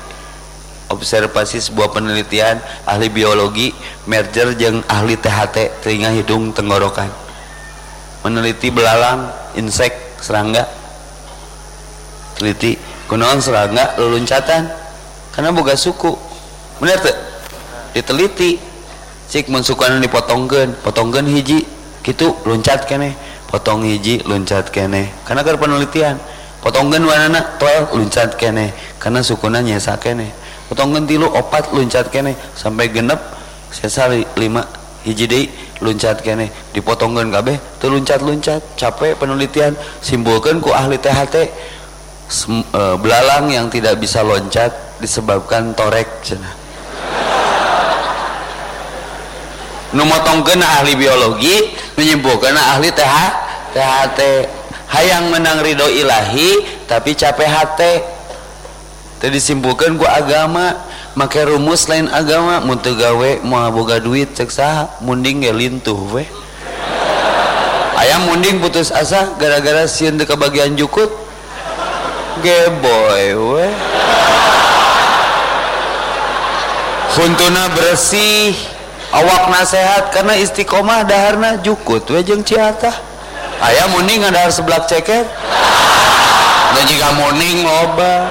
observasi sebuah penelitian ahli biologi merger yang ahli THT telinga hidung tenggorokan. Meneliti belalang insek serangga. Teliti kunaon serangga leluncatan. Karena boga suku. Bener tuh diteliti. Cik mensukan dipotongkan potongkan hiji gitu loncat kene potong hiji loncat kene karena kan penelitian potongkan warna tol loncat kene karena sukuna nyesa kene. Potongkan tilu opat loncat kene sampai genep sesa lima hiji luncat kene. Dipotongkan kabeh tuh luncat-luncat capek penelitian. Simpulkan ku ahli THT e, belalang yang tidak bisa loncat disebabkan torek cina numotongkan ahli biologi menyimpulkan ahli TH THT hayang menang ridho ilahi tapi capek hati. Tadi simpulkan ku agama make rumus lain agama muntah gawe mau boga duit cek saha munding ge lintuh we. Ayam munding putus asa gara-gara sieun teu kebagian jukut. Ge boy we. Huntuna bersih awak sehat karena istiqomah daharna jukut we jeung ciatah ayam munding ada sebelah ceker dan jika munding loba.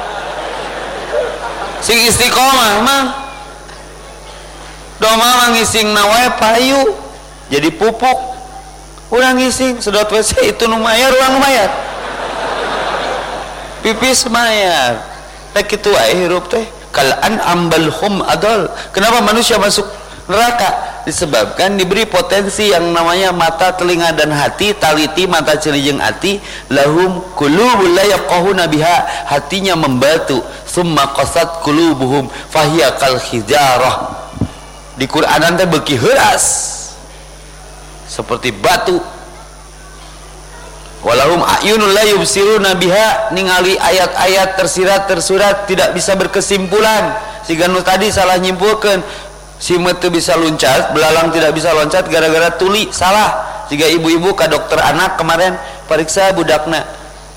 Sing istiqomah mang doma mangising nawe payu. Jadi pupuk. Orang ngising sedot WC itu numayar orang numayar pipis mayar tak itu hirup teh. Kalan ambal hum adol. Kenapa manusia masuk neraka disebabkan diberi potensi yang namanya mata, telinga dan hati taliti mata cerijeng hati lahum qulubul la yafqahuna biha. Hatinya membatu. Summa qasat qulubuhum fahiya kal hijarah di Quran teh beki heras seperti batu. Walahum ayunul la yubsiruna biha. Ningali ayat-ayat tersirat tersurat tidak bisa berkesimpulan. Sehingga nu tadi salah nyimpulkan si metu bisa loncat belalang tidak bisa loncat gara-gara tuli salah. Jika ibu-ibu ke dokter anak kemarin periksa budakna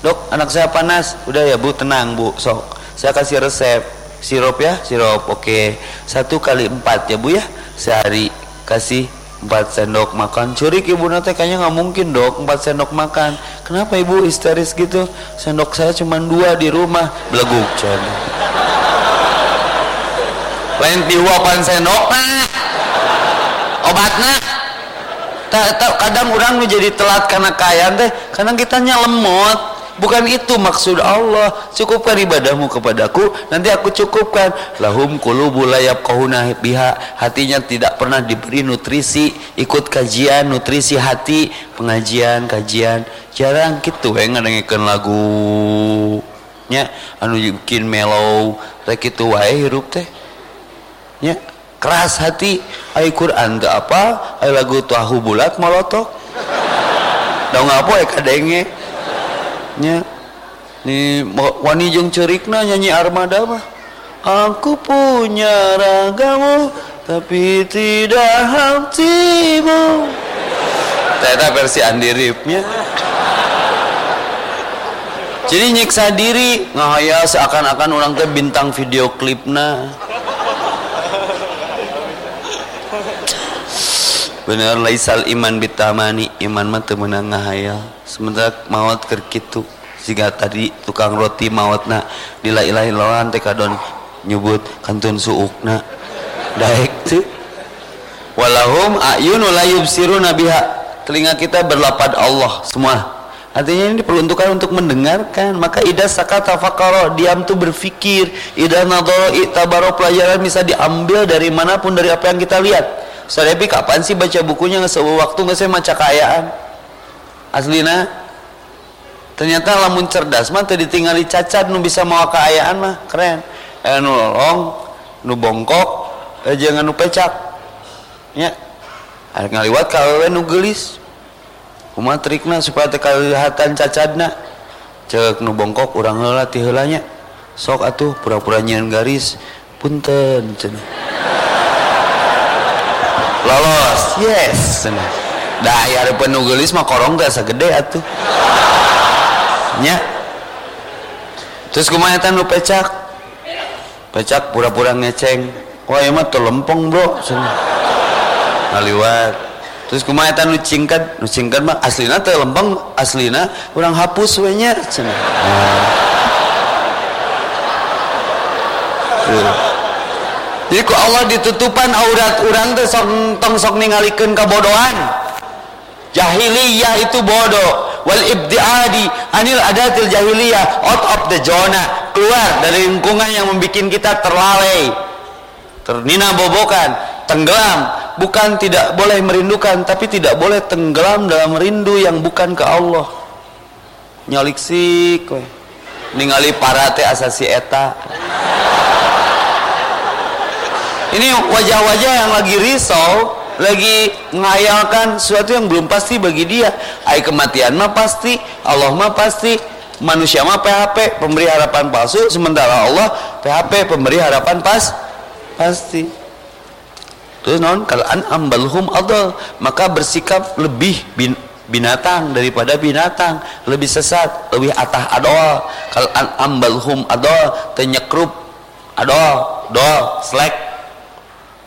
dok anak saya panas. Udah ya bu tenang bu. Sok saya kasih resep. Sirup ya sirup oke. Satu kali empat ya bu ya. Sehari kasih empat sendok makan. Curi ibu nanti kayaknya nggak mungkin dok. Empat sendok makan. Kenapa ibu histeris gitu? Sendok saya cuma dua di rumah. Beleguk cendok lain pihuapan sendok nah. Obatnya. Kadang orang menjadi telat karena kaya teh kadang kitanya lemot bukan itu maksud Allah. Cukupkan ibadahmu kepadaku nanti aku cukupkan. Lahum qulubu layab kahuna biha. Hatinya tidak pernah diberi nutrisi. Ikut kajian nutrisi hati. Pengajian kajian. Jarang gitu yang ngadengikeun lagu. Nya anu bikin mellow rek itu wae hirup teh ya. Keras hati. Ay Quran gak apa ay lagu tahu bulat molotok dong apa ya kadenge? Nya ni wani jeung cerikna nyanyi armada mah. Aku punya ragamu tapi tidak hatimu. Teta versi Andi Ripnya jadi nyiksa diri ngahaya seakan-akan orang teh bintang video klipna bener laisal iman bitamani iman mah teu meunang ngahayal. Sementara maut keur kitu siga tadi tukang roti mautna di la ilaha illallah teh kadon nyebut kantun suukna. Daek teu walahum ayunu la yubsiruna biha. Telinga kita berlapad Allah semua. Artinya ini diperuntukkan untuk mendengarkan. Maka ida sakata fakaro diam tuh berfikir. Ida nadoro itabaro pelajaran bisa diambil dari mana pun dari apa yang kita lihat Sadepi kapan sih baca bukunya? Nggak sebuah waktu nggak saya maca kayaan. Aslina ternyata lamun cerdas mah tadi tinggali cacat nu bisa mau keayaan mah. Keren. Eh, nu lolong nu bongkok eh, jangan nu pecak. Ya. Ada ngaliwat kalau nu geulis kumaha trikna supaya teu kalihatan cacadna cek nu bongkok urang heula ti heulanya. Sok atuh pura-pura nyian garis. Punten cenah. Lolos. Yes. Dah ya ada gelis mah korong teh sagede atuh. Nya. Terus kumaha eta nu pecak? Pecak pura-pura ngeceng. Wah ieu mah lempeng bro ngaliwat. Terus kumaha eta nu cingkat? Nu cingkat mah aslina teh lempeng aslina urang hapus we nya. Cenah jadi ku Allah ditutupan aurat urang teh sok tong sok ningalikeun kabodohan. Jahiliyah itu bodoh. Wal ibdiadi anil adatil jahiliyah out of the zona keluar dari lingkungan yang membuat kita terlalai ternina bobokan tenggelam. Bukan tidak boleh merindukan tapi tidak boleh tenggelam dalam rindu yang bukan ke Allah. Nyolik sik ningali para teh asasi eta ini wajah-wajah yang lagi risau lagi ngayalkan sesuatu yang belum pasti bagi dia. Ai kematian mah pasti Allah mah pasti manusia mah PHP pemberi harapan palsu sementara Allah PHP pemberi harapan pas pasti. Terus non kalau an ambalhum adal maka bersikap lebih bin, binatang daripada binatang. Lebih sesat lebih atah adol. Kalau ambalhum adal tenyekrup adol dol slack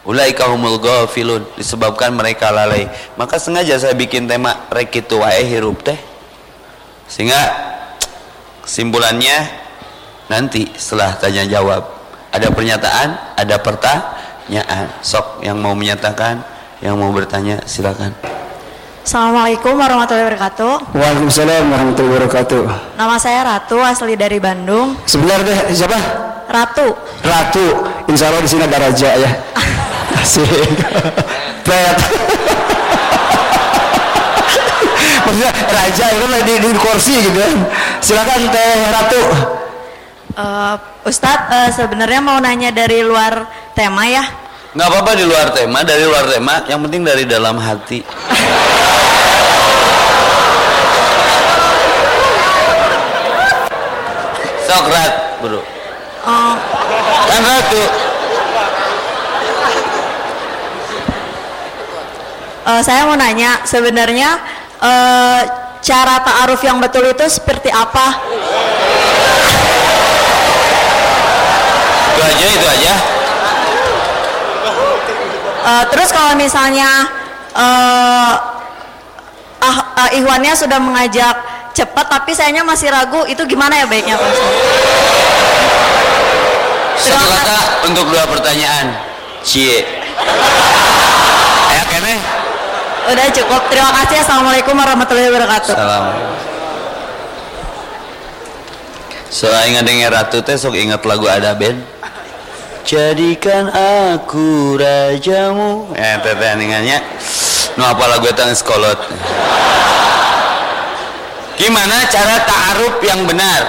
ulaika humul ghafilun disebabkan mereka lalai maka sengaja saya bikin tema rekitu wae hirup teh sehingga kesimpulannya nanti setelah tanya jawab ada pernyataan ada pertanyaan pertanyaan sok yang mau menyatakan yang mau bertanya silakan Assalamualaikum warahmatullahi wabarakatuh. Waalaikumsalam warahmatullahi wabarakatuh. Nama saya Ratu, asli dari Bandung. Sebenarnya siapa? Ratu. Ratu. Insya Allah di sini ada raja ya. [laughs] Asik. Pet. Maksudnya raja itu di, di kursi gitu kan. Silakan Teh Ratu. Uh, Ustadz, uh, sebenarnya mau nanya dari luar tema ya? Nggak apa-apa di luar tema, dari luar tema, yang penting dari dalam hati. Sokrat, bro. Oh. Kan ratu. Uh, saya mau nanya, sebenarnya uh, cara ta'aruf yang betul itu seperti apa? Itu aja, itu aja uh, terus kalau misalnya uh, ah, uh, Ikhwannya sudah mengajak cepat tapi sayanya masih ragu itu gimana ya baiknya Pak Satu kata untuk dua pertanyaan. Cie. Udah cukup. Terima kasih. Assalamualaikum warahmatullahi wabarakatuh. Salam. Soalnya denger ratu teh sok ingat lagu ada band. Jadikan aku rajamu. Ya teteh ningannya. Nu apa lagu itu sekolot. Gimana cara ta'aruf yang benar?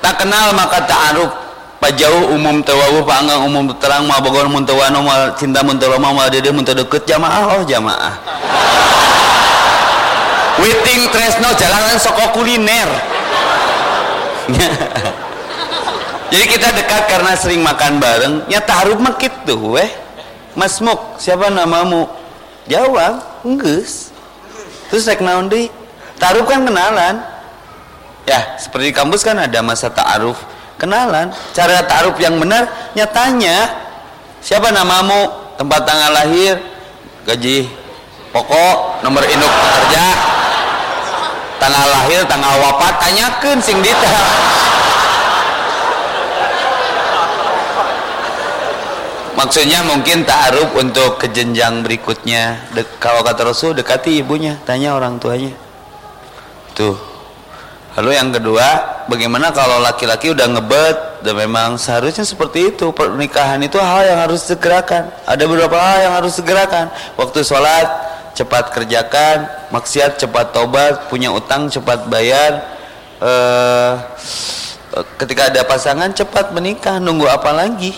Tak kenal maka ta'aruf. Pajauh umum tewawuh panggang umum terang ma bogor mun tewano ma cinta mun tewama ma dede mun deket jamaah oh jamaah. Witing Tresno jalanan soko kuliner. [laughs] Jadi kita dekat karena sering makan bareng. Ya taruh mah gitu weh. Mas Muk, siapa namamu? Jawab, enggeus. Terus rek naon deui? Kan kenalan. Ya, seperti kampus kan ada masa ta'aruf, kenalan. Cara ta'aruf yang benar, nyatanya siapa namamu, tempat tanggal lahir, gaji pokok, nomor induk pekerja, tanggal lahir, tanggal wafat, tanyakan sing detail. Maksudnya mungkin ta'aruf untuk ke jenjang berikutnya. De kalau kata Rasul dekati ibunya, tanya orang tuanya. Tuh. Lalu yang kedua, bagaimana kalau laki-laki udah ngebet dan memang seharusnya seperti itu pernikahan itu hal yang harus segerakan. Ada beberapa hal yang harus segerakan. Waktu sholat cepat kerjakan, maksiat cepat tobat, punya utang cepat bayar. Uh, ketika ada pasangan cepat menikah, nunggu apa lagi?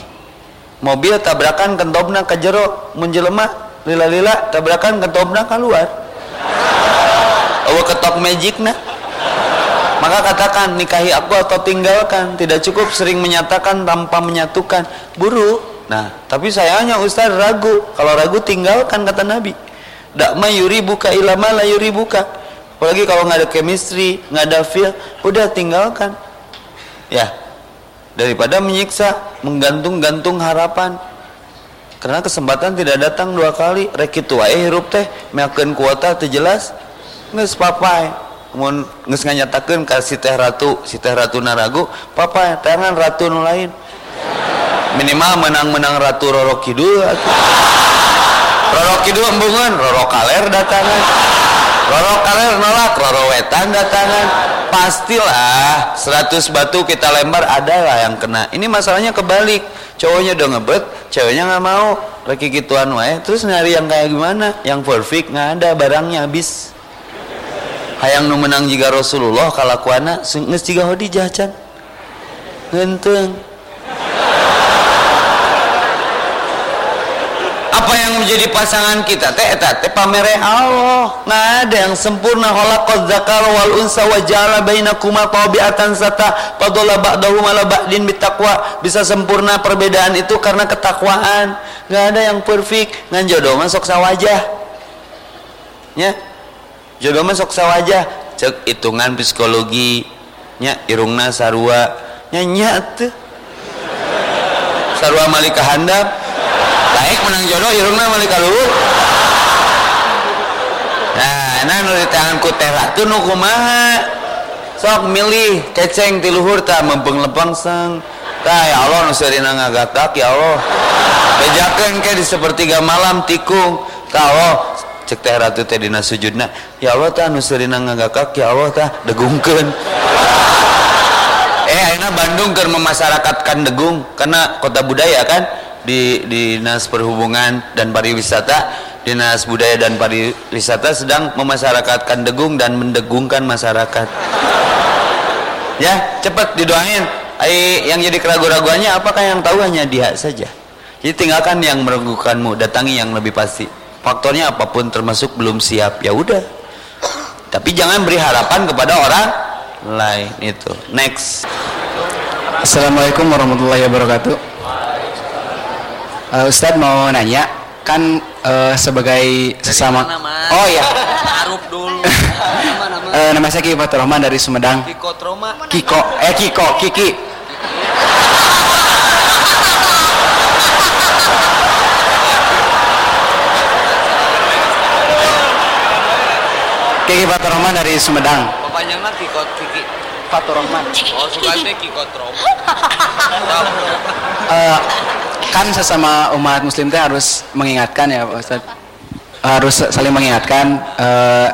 Mobil tabrakan kentobna ke jero menjelema lila-lila tabrakan kentobna keluar. Oh ketok magic nah maka katakan nikahi aku atau tinggalkan. Tidak cukup sering menyatakan tanpa menyatukan. Buru nah tapi sayangnya Ustaz ragu. Kalau ragu tinggalkan kata Nabi. Dak mayuri buka ilama la yuri buka apalagi kalau nggak ada chemistry nggak ada feel udah tinggalkan. Ya daripada menyiksa menggantung-gantung harapan. Karena kesempatan tidak datang dua kali. Rekitu wae hirup teh meakeun kuota teh jelas geus papai mun geus nganyatakeun ka si teh ratu si teh ratu naragu papa tangan ratu nu lain. Minimal menang-menang ratu roro kidul roro kidul embungan roro kaler datangan. Roro kaler nolak roro wetan datangan. Pastilah 100 batu kita lempar ada lah yang kena. Ini masalahnya kebalik. Cowoknya udah ngebet ceweknya nggak mau. Lagi gituan wae. Terus nyari yang kayak gimana? Yang perfect nggak ada barangnya habis hayang nu menang jika Rasulullah kalakuana geus jiga Khadijah can. Apa yang menjadi pasangan kita? Teh eta teh pamere Allah. Nggak ada yang sempurna. Khalaqaz zakar wal unsa wa ja'ala bainakuma tabi'atan sata fadalla ba'dahu ala ba'din bitaqwa. Bisa sempurna perbedaan itu karena ketakwaan. Nggak ada yang perfect. Ngan jodoh masuk sawajah. Ya jodoh mah sok sawajah cek hitungan psikologi nya irungna sarua. Nya tuh sarua malika handap. Baik menang jodoh irungna malika luhur. Nah nah nu di tangan ku teh ratu nu kumaha. Sok milih keceng ti luhur tah mempeng lepang sang. Tah ya Allah nu serina ngagatak ya Allah. Bejakeun ke di sepertiga malam tikung. Tah Allah cek teh ratu teh dina sujudna. Ya Allah tah nu serina ngagakak ya Allah tah degungkeun. Eh ayeuna Bandung keur memasarakatkan degung karena kota budaya kan? Di dinas perhubungan dan pariwisata dinas budaya dan pariwisata sedang memasyarakatkan degung dan mendegungkan masyarakat. Ya cepat didoain. Ay, yang jadi keraguan-raguannya apakah yang tahu hanya dia saja? Jadi tinggalkan yang meragukanmu datangi yang lebih pasti faktornya apa pun termasuk belum siap ya udah. Tapi jangan beri harapan kepada orang lain itu. Next. Assalamualaikum warahmatullahi wabarakatuh. Uh, Ustadz mau nanya kan uh, sebagai sesama oh ya Aruf dulu. Uh, [laughs] nama saya Kiki Fatur Rahman dari Sumedang. Kiko Troma Kiko eh Kiko Kiki Kiki Fatur Rahman dari Sumedang. Panjangnya Kiko Kiki Fatur Rahman. Oh suka Kiko Troma [laughs] uh, kan sesama umat muslim teh harus mengingatkan ya Pak Ustaz. Harus saling mengingatkan uh,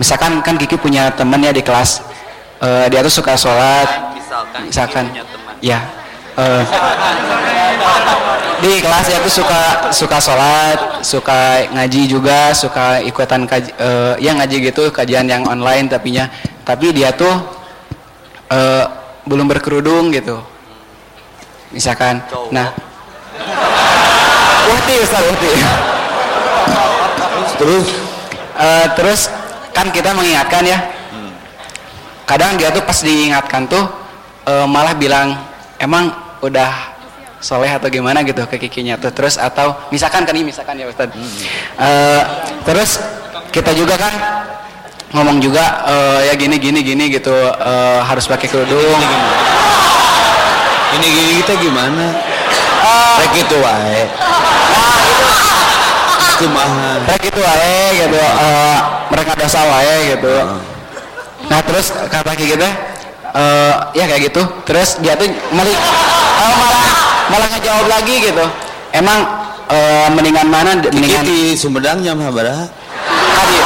misalkan kan Kiki punya teman ya di kelas uh, dia tuh suka sholat. Misalkan misalkan. teman. ya. Uh, [laughs] di kelas dia tuh suka suka sholat suka ngaji juga suka ikutan kaji, uh, ya ngaji gitu kajian yang online tapinya. Tapi dia tuh uh, belum berkerudung gitu. Misalkan Cowok. nah. Uhti Ustaz Uhti terus? Eh, terus kan kita mengingatkan ya. Kadang dia tuh pas diingatkan tuh eh, malah bilang emang udah soleh atau gimana gitu ke kikinya tuh. Terus atau misalkan kan ini misalkan ya Ustaz Eh, terus kita juga kan ngomong juga eh, ya gini gini gini gitu eh, harus pakai kerudung. Ini gini kita gimana? Rek itu wae. Kumaha? kayak gitu wae gitu eh, mereka dosa wae gitu. Nah terus kata gitu eh, ya kayak gitu. Terus dia tuh malah eh, malah malah ngejawab lagi gitu emang eh, mendingan mana mendingan Kiki Sumedang jam sabaraha? tadi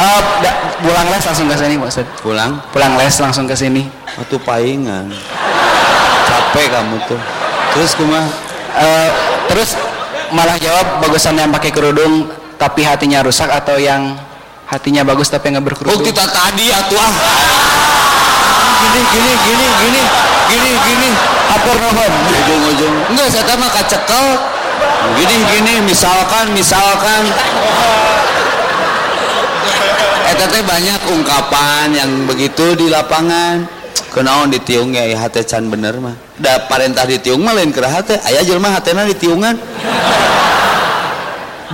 Eh, da- pulang les langsung ke sini maksud Pulang? pulang les langsung ke sini Waktu paingan. Capek kamu tuh. Terus kumaha? Eh, terus malah jawab bagusan yang pakai kerudung tapi hatinya rusak atau yang hatinya bagus tapi nggak Oh berkerudung kita tadi atuh ah. Gini gini gini gini gini gini. Apa nuhun? Ujung-ujung. Enggak saya mah kacekel. Gini gini misalkan misalkan Eta teh banyak ungkapan yang begitu di lapangan. Kenaon ditiung ya hate can bener mah. Da parentah ditiung mah lain kerah hate. Aya jelema hatena ditiungan.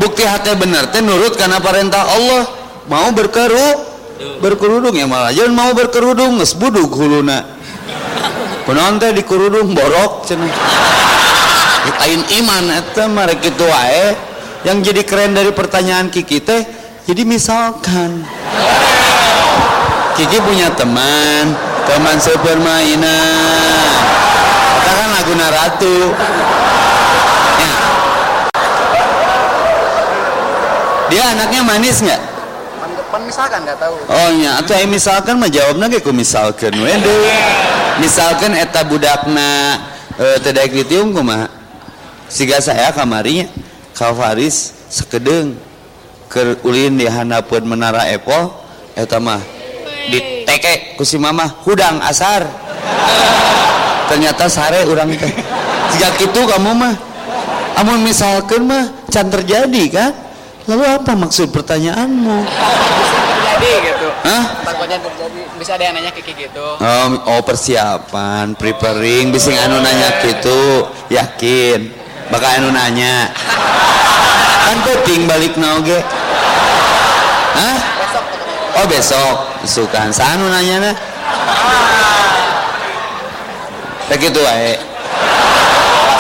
Bukti hate bener teh nurut karena perintah Allah. Mau berkeru berkerudung ya malah jangan mau berkerudung geus budug huluna. Teh di kerudung borok cenah. Kitain iman eta mah rek kitu wae. Yang jadi keren dari pertanyaan Kiki teh jadi misalkan Kiki punya teman, teman sepermainan. Katakan Laguna Ratu. Ya. Dia anaknya manis nggak? pan misalkan nggak tahu. Oh nya atau yang misalkan mah jawabnya kayak misalkan wede misalkan eta budakna uh, daek ditiung kumaha siga saya kamarinya kafaris sekedeng keur ulin di hanapeun menara Eiffel eta mah diteke ku si mama hudang asar. Ternyata sare urang teh. Siga kitu kamu mah. Amun misalkan mah can terjadi kan? Lalu apa maksud pertanyaanmu? terjadi gitu Hah? takutnya terjadi bisa ada yang nanya kayak gitu Oh, oh persiapan, preparing, bisa anu nanya gitu, yakin, bakal anu nanya. Kan penting balik naoge. Hah? Oh besok, besukan. Sanu nanya nah. Begitu wae.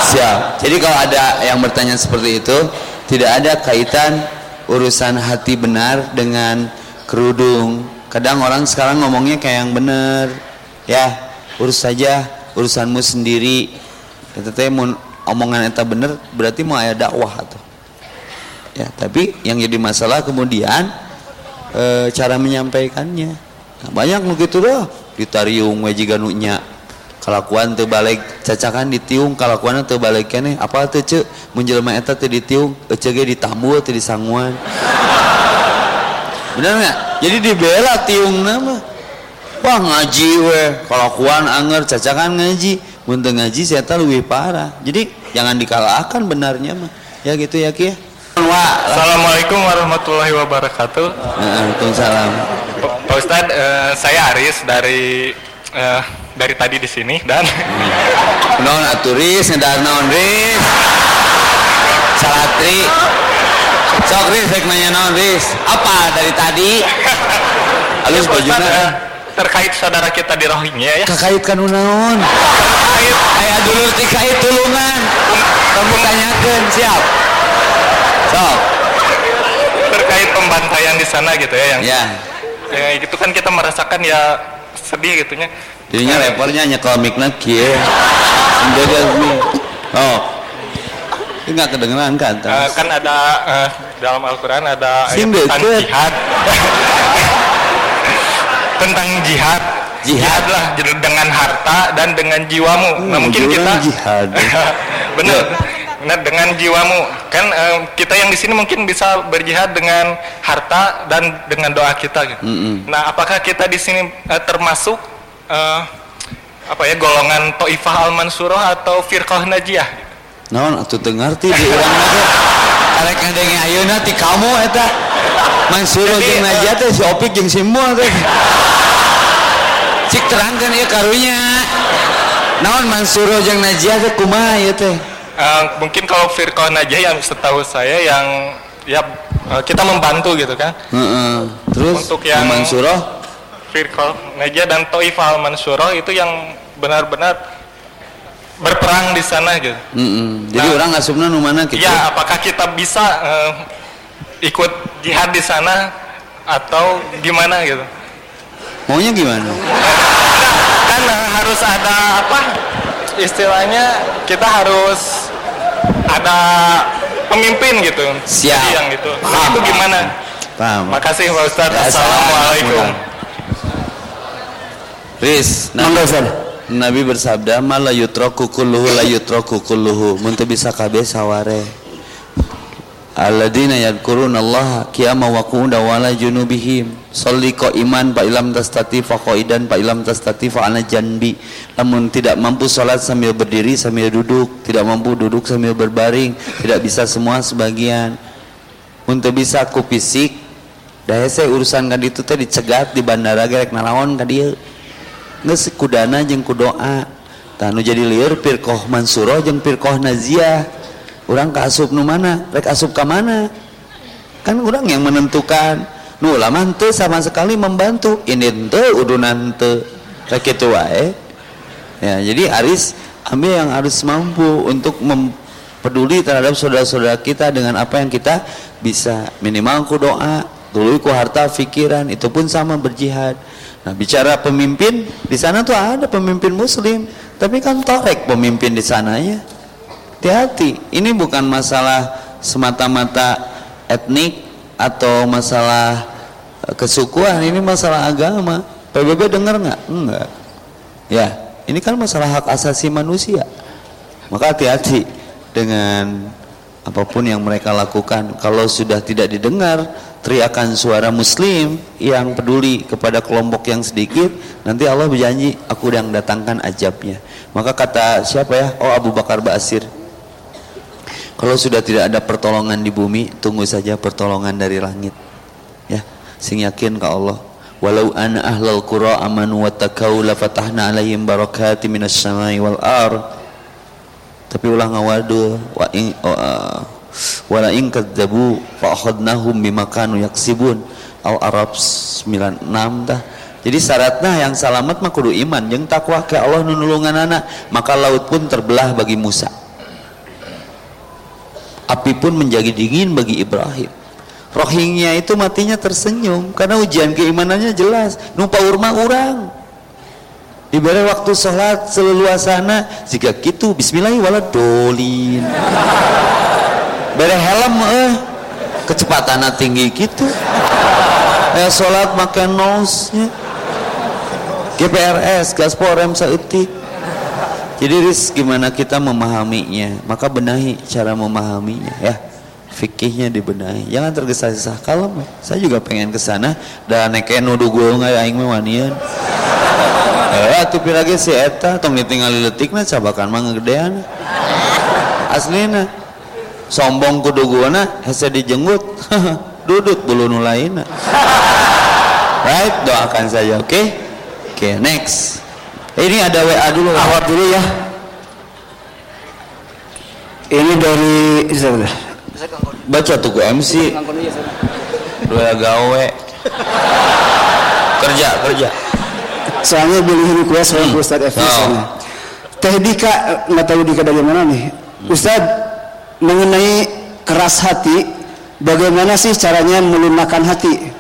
Siap. Jadi kalau ada yang bertanya seperti itu, tidak ada kaitan urusan hati benar dengan kerudung. Kadang orang sekarang ngomongnya kayak yang benar. Ya, urus saja urusanmu sendiri. Eta teh mun omongan eta bener berarti mau aya dakwah atuh. Ya, tapi yang jadi masalah kemudian e, cara menyampaikannya. Nah, banyak nu gitu dah ditariung we jiga nu nya kalakuan teu balik cacakan ditiung kalakuan teu balik keneh apa teu ceuk mun jelema eta teu ditiung ece ge ditambul teu disanguan. Bener nggak? Jadi dibela tiung nama wah ngaji we. Kalakuan anger cacakan ngaji. Mun teu ngaji saya leuwih parah. Jadi jangan dikalahkan benarnya mah. Ya gitu ya Ki ya? Wah, Assalamualaikum warahmatullahi wabarakatuh. Waalaikumsalam. Pak Pak Ustadz, eh, saya Aris dari eh, dari tadi di sini dan Non aturis ngedar naon ris. Salatri. Sok ris rek nanya naon ris. Apa dari tadi? [laughs] Halus bajuna. eh, terkait saudara kita di Rohingya ya. Kan naon? Terkait Aya dulur ti kait tulungan. Kamu tanyakeun siap. Sok. terkait pembantaian di sana gitu ya yang Ya. ya itu kan kita merasakan ya sedih gitunya. Jadinya levelnya nyekel mic-na kieu. Menjaga mi. Oh. Ini nggak kedengeran kan? Eh, kan ada eh, dalam Al-Quran ada ayat tentang jihad [laughs] tentang jihad Jihad. lah dengan harta dan dengan jiwamu nah Hmm, mungkin jurang kita jihad. [laughs] benar Ya. benar dengan jiwamu kan eh, kita yang di sini mungkin bisa berjihad dengan harta dan dengan doa kita gitu. Mm-mm. nah apakah kita di sini eh, termasuk eh, apa ya golongan Toifah Al-Mansurah atau Firqah Najiyah Naon atuh teu ngarti di urang. Karek ngadenge ayeuna ti kamu eta. Mansur jeung Najia teh si Opik jeung si Mul teh. Cik terangkeun ieu karunya. Naon Mansur jeung Najia teh kumaha ieu teh? Eh, mungkin kalau Firqah Najiyah yang setahu saya yang ya eh, kita membantu gitu kan Heeh. Terus Untuk yang- Mansurah Firqah Najiyah dan Taifah Al-Mansurah itu yang benar-benar berperang di sana gitu. Mm-mm. Jadi Nah. orang asupna nu mana gitu. Ya, apakah kita bisa eh, ikut jihad di sana atau gimana gitu? Maunya gimana? Kan harus ada apa? Istilahnya kita harus ada pemimpin gitu. Siap. Jadi yang gitu. Paham, itu gimana? Paham. Makasih Pak Ustadz. Ya, Assalamualaikum. Riz, Nabi, Ustaz. Nabi bersabda, "Ma la yutraku kulluhu la yutraku kulluhu." Mun teu bisa kabeh saware. Alladzina yadhkuruna Allah qiyama wa qu'udan wa ala junubihim. Shalli qa'iman fa ilam tastati fa qa'idan fa ilam tastati fa ala janbi. Namun tidak mampu salat sambil berdiri sambil duduk, tidak mampu duduk sambil berbaring, tidak bisa semua sebagian. Mun teu bisa ku fisik, da hese urusan ka ditu teh dicegat di bandara gerek nanaon ka dieu. Geus kudana jeung ku doa. Tah nu jadi lieur pirqoh mansuroh jeung pirqoh naziah. Urang ka asup nu mana? Rek asup ka mana? Kan urang yang menentukan. Nu ulama henteu sama sekali membantu. Ini henteu udunan henteu. Rek kitu wae. Ya, jadi Aris ambil yang harus mampu untuk peduli terhadap saudara-saudara kita dengan apa yang kita bisa. Minimal ku doa, dulu ku harta, pikiran, itu pun sama berjihad. Nah, bicara pemimpin, di sana tuh ada pemimpin muslim, tapi kan torek pemimpin di sananya. Hati-hati, ini bukan masalah semata-mata etnik atau masalah eh, kesukuan, ini masalah agama. PBB dengar nggak? Enggak. Ya, ini kan masalah hak asasi manusia. Maka hati-hati dengan apa pun yang mereka lakukan. Kalau sudah tidak didengar teriakan suara muslim yang peduli kepada kelompok yang sedikit, nanti Allah berjanji aku yang datangkan ajabnya. Maka kata siapa ya? Oh Abu Bakar Basir. Kalau sudah tidak ada pertolongan di bumi, tunggu saja pertolongan dari langit. Ya, sing yakin ke Allah. Walau an ahlal qura amanu wattaqau la fatahna alaihim barakati minas samai wal ar. Tapi ulah ngawadu wa in uh, wala in kadzabu fa akhadnahum bima kanu yaksibun. Al Arab 96 dah. Jadi syaratnya yang selamat mah kudu iman jeung takwa ke Allah nu nulunganana, maka laut pun terbelah bagi Musa. Api pun menjadi dingin bagi Ibrahim. Rohingya itu matinya tersenyum karena ujian keimanannya jelas. Nupa urma orang. Diberi waktu sholat seleluasana jika gitu Bismillahirrahmanirrahim. Bere helm eh kecepatan tinggi gitu. Eh sholat makan nosnya. GPRS gaspol rem saeutik. Jadi Riz gimana kita memahaminya? Maka benahi cara memahaminya ya. Fikihnya dibenahi. Jangan tergesa-gesa. Kalem Saya juga pengen ke sana. Dan neke nuduh gue nggak aing mah wanian [laughs] Eh tapi lagi si Eta Tong ditinggali letikna Cabakan mah ngegedean. Aslina Sombong kudu gue na Hese dijenggut. [laughs] Dudut bulu nu lainna Right [laughs] doakan saja oke? Oke next ini ada WA dulu, awat dulu ya. Ini dari. Baca tuh ke MC. Dua gawe. Kerja, kerja. Soalnya beli request hmm. Ustaz Evi Oh. Teh Dika nggak tahu Dika dari mana nih. Ustaz mengenai keras hati, bagaimana sih caranya melunakkan hati?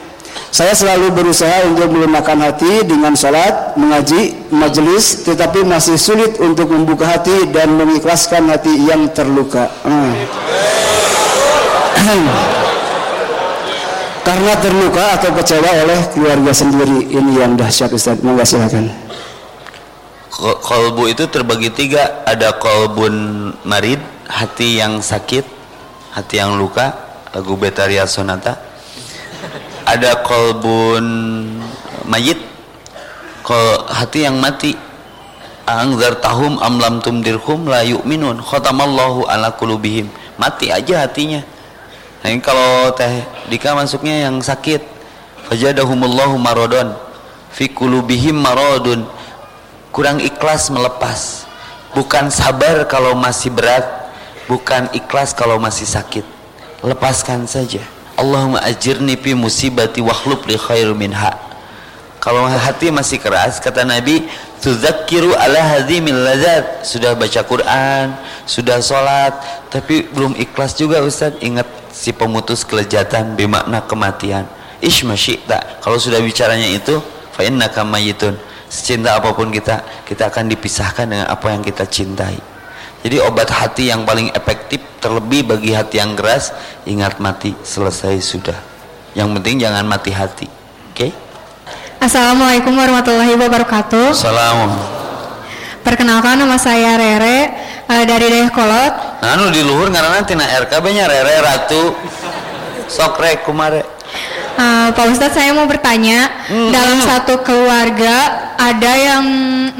Saya selalu berusaha untuk melunakkan hati dengan sholat, mengaji, majelis, tetapi masih sulit untuk membuka hati dan mengikhlaskan hati yang terluka. Hmm. [clears throat] Karena terluka atau kecewa oleh keluarga sendiri ini yang dahsyat Ustaz. Monggo silakan. Ko- Kolbu itu terbagi tiga. Ada kolbun marid, hati yang sakit, hati yang luka, lagu Betaria Sonata. Ada kolbun mayit, kol hati yang mati. Angzar tahum amlam tumdirhum la yu'minun. Khatamallahu ala kulubihim mati aja hatinya. Nah ini kalau teh Dika masuknya yang sakit. Fajadahumullahu marodon fi kulubihim marodun kurang ikhlas melepas. Bukan sabar kalau masih berat. Bukan ikhlas kalau masih sakit. Lepaskan saja Allahumma ajirni fi musibati wahlub li khair minha. Kalau hati masih keras kata Nabi tuzakkiru ala hadhimil ladzat. Sudah baca Quran sudah sholat tapi belum ikhlas juga Ustaz. Ingat si pemutus kelejatan bermakna kematian. Ish masyi'ta. Kalau sudah bicaranya itu fa innaka mayyitun. Secinta apa pun kita kita akan dipisahkan dengan apa yang kita cintai jadi obat hati yang paling efektif terlebih bagi hati yang keras ingat mati selesai sudah. Yang penting jangan mati hati oke? Okay? Assalamualaikum warahmatullahi wabarakatuh. Salam. Perkenalkan nama saya Rere uh, dari Dayakolot anu di luhur karena nanti na RKB nya Rere Ratu. Sokre kumare. Uh, Pak Ustadz saya mau bertanya. Hmm. dalam satu keluarga ada yang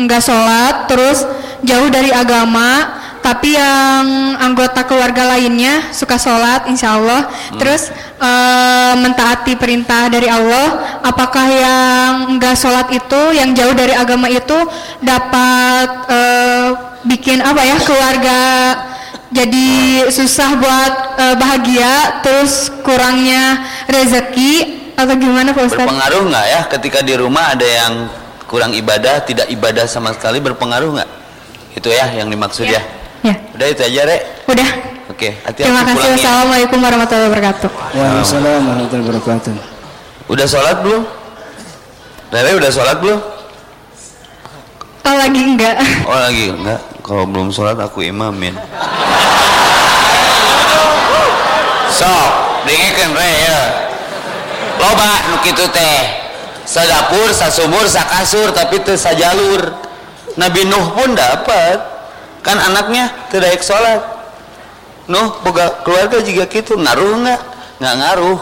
nggak sholat terus jauh dari agama tapi yang anggota keluarga lainnya suka sholat insya Allah Hmm. terus uh, mentaati perintah dari Allah apakah yang nggak sholat itu yang jauh dari agama itu dapat uh, bikin apa ya keluarga jadi susah buat eh, bahagia terus kurangnya rezeki atau gimana Pak Ustadz? berpengaruh nggak ya ketika di rumah ada yang kurang ibadah tidak ibadah sama sekali berpengaruh nggak itu ya yang dimaksud ya, Ya, udah itu aja rek. Udah. oke hati-hati Terima kasih. Wassalamualaikum warahmatullahi wabarakatuh. Waalaikumsalam warahmatullahi wabarakatuh. udah sholat belum? Rere udah sholat belum? Oh lagi enggak? oh lagi enggak. Kalau belum sholat aku imamin. Sok dengerin re ya. Loba nu kitu teh. Sadapur sasumur sakasur tapi teu sajalur Nabi Nuh pun dapat kan anaknya tidak sholat. Nuh boga keluarga juga gitu. Ngaruh nggak? Nggak ngaruh.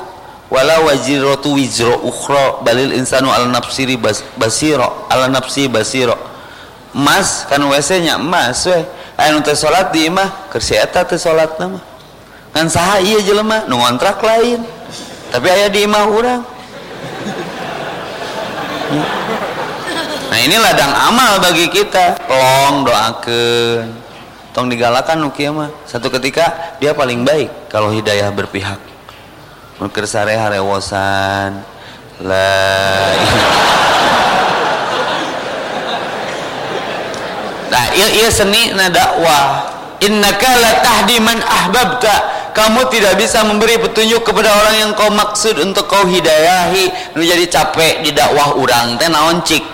Wala wajiratu wizro ukhra balil insanu ala nafsiri bas, basiro ala nafsi basiro emas kan WC nya emas we aya nu teu salat di imah keur si eta nama kan saha ieu jelema nu ngontrak lain. Tapi aya di imah urang [laughs] ini ladang amal bagi kita tolong doakan tong digalakan nu kieu mah satu ketika dia paling baik kalau hidayah berpihak Mungkin sare harewosan la Nah, iya, iya seni na dakwah. Innaka la tahdi man ahbabta. Kamu tidak bisa memberi petunjuk kepada orang yang kau maksud untuk kau hidayahi. Nu jadi capek di dakwah urang teh naon cik.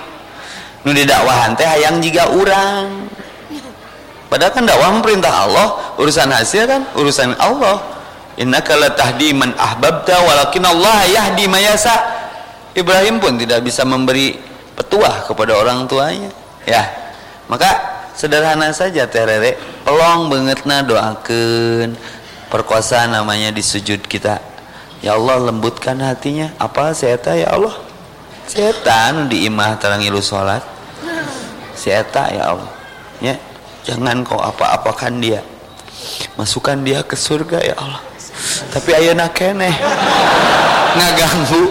Nu di dakwahan teh hayang jiga urang. Padahal kan dakwah perintah Allah, urusan hasil kan urusan Allah. Innaka la tahdi man ahbabta walakin Allah yahdi mayasa. Ibrahim pun tidak bisa memberi petuah kepada orang tuanya. Ya. Maka sederhana saja teh Rere, pelong bangetna doakeun perkosa namanya di sujud kita. Ya Allah lembutkan hatinya. Apa seeta ya Allah? Setan di imah tarang ilu salat. Seeta ya Allah. Ya, jangan kau apa-apakan dia. Masukkan dia ke surga ya Allah. Tapi ayeuna keneh ngaganggu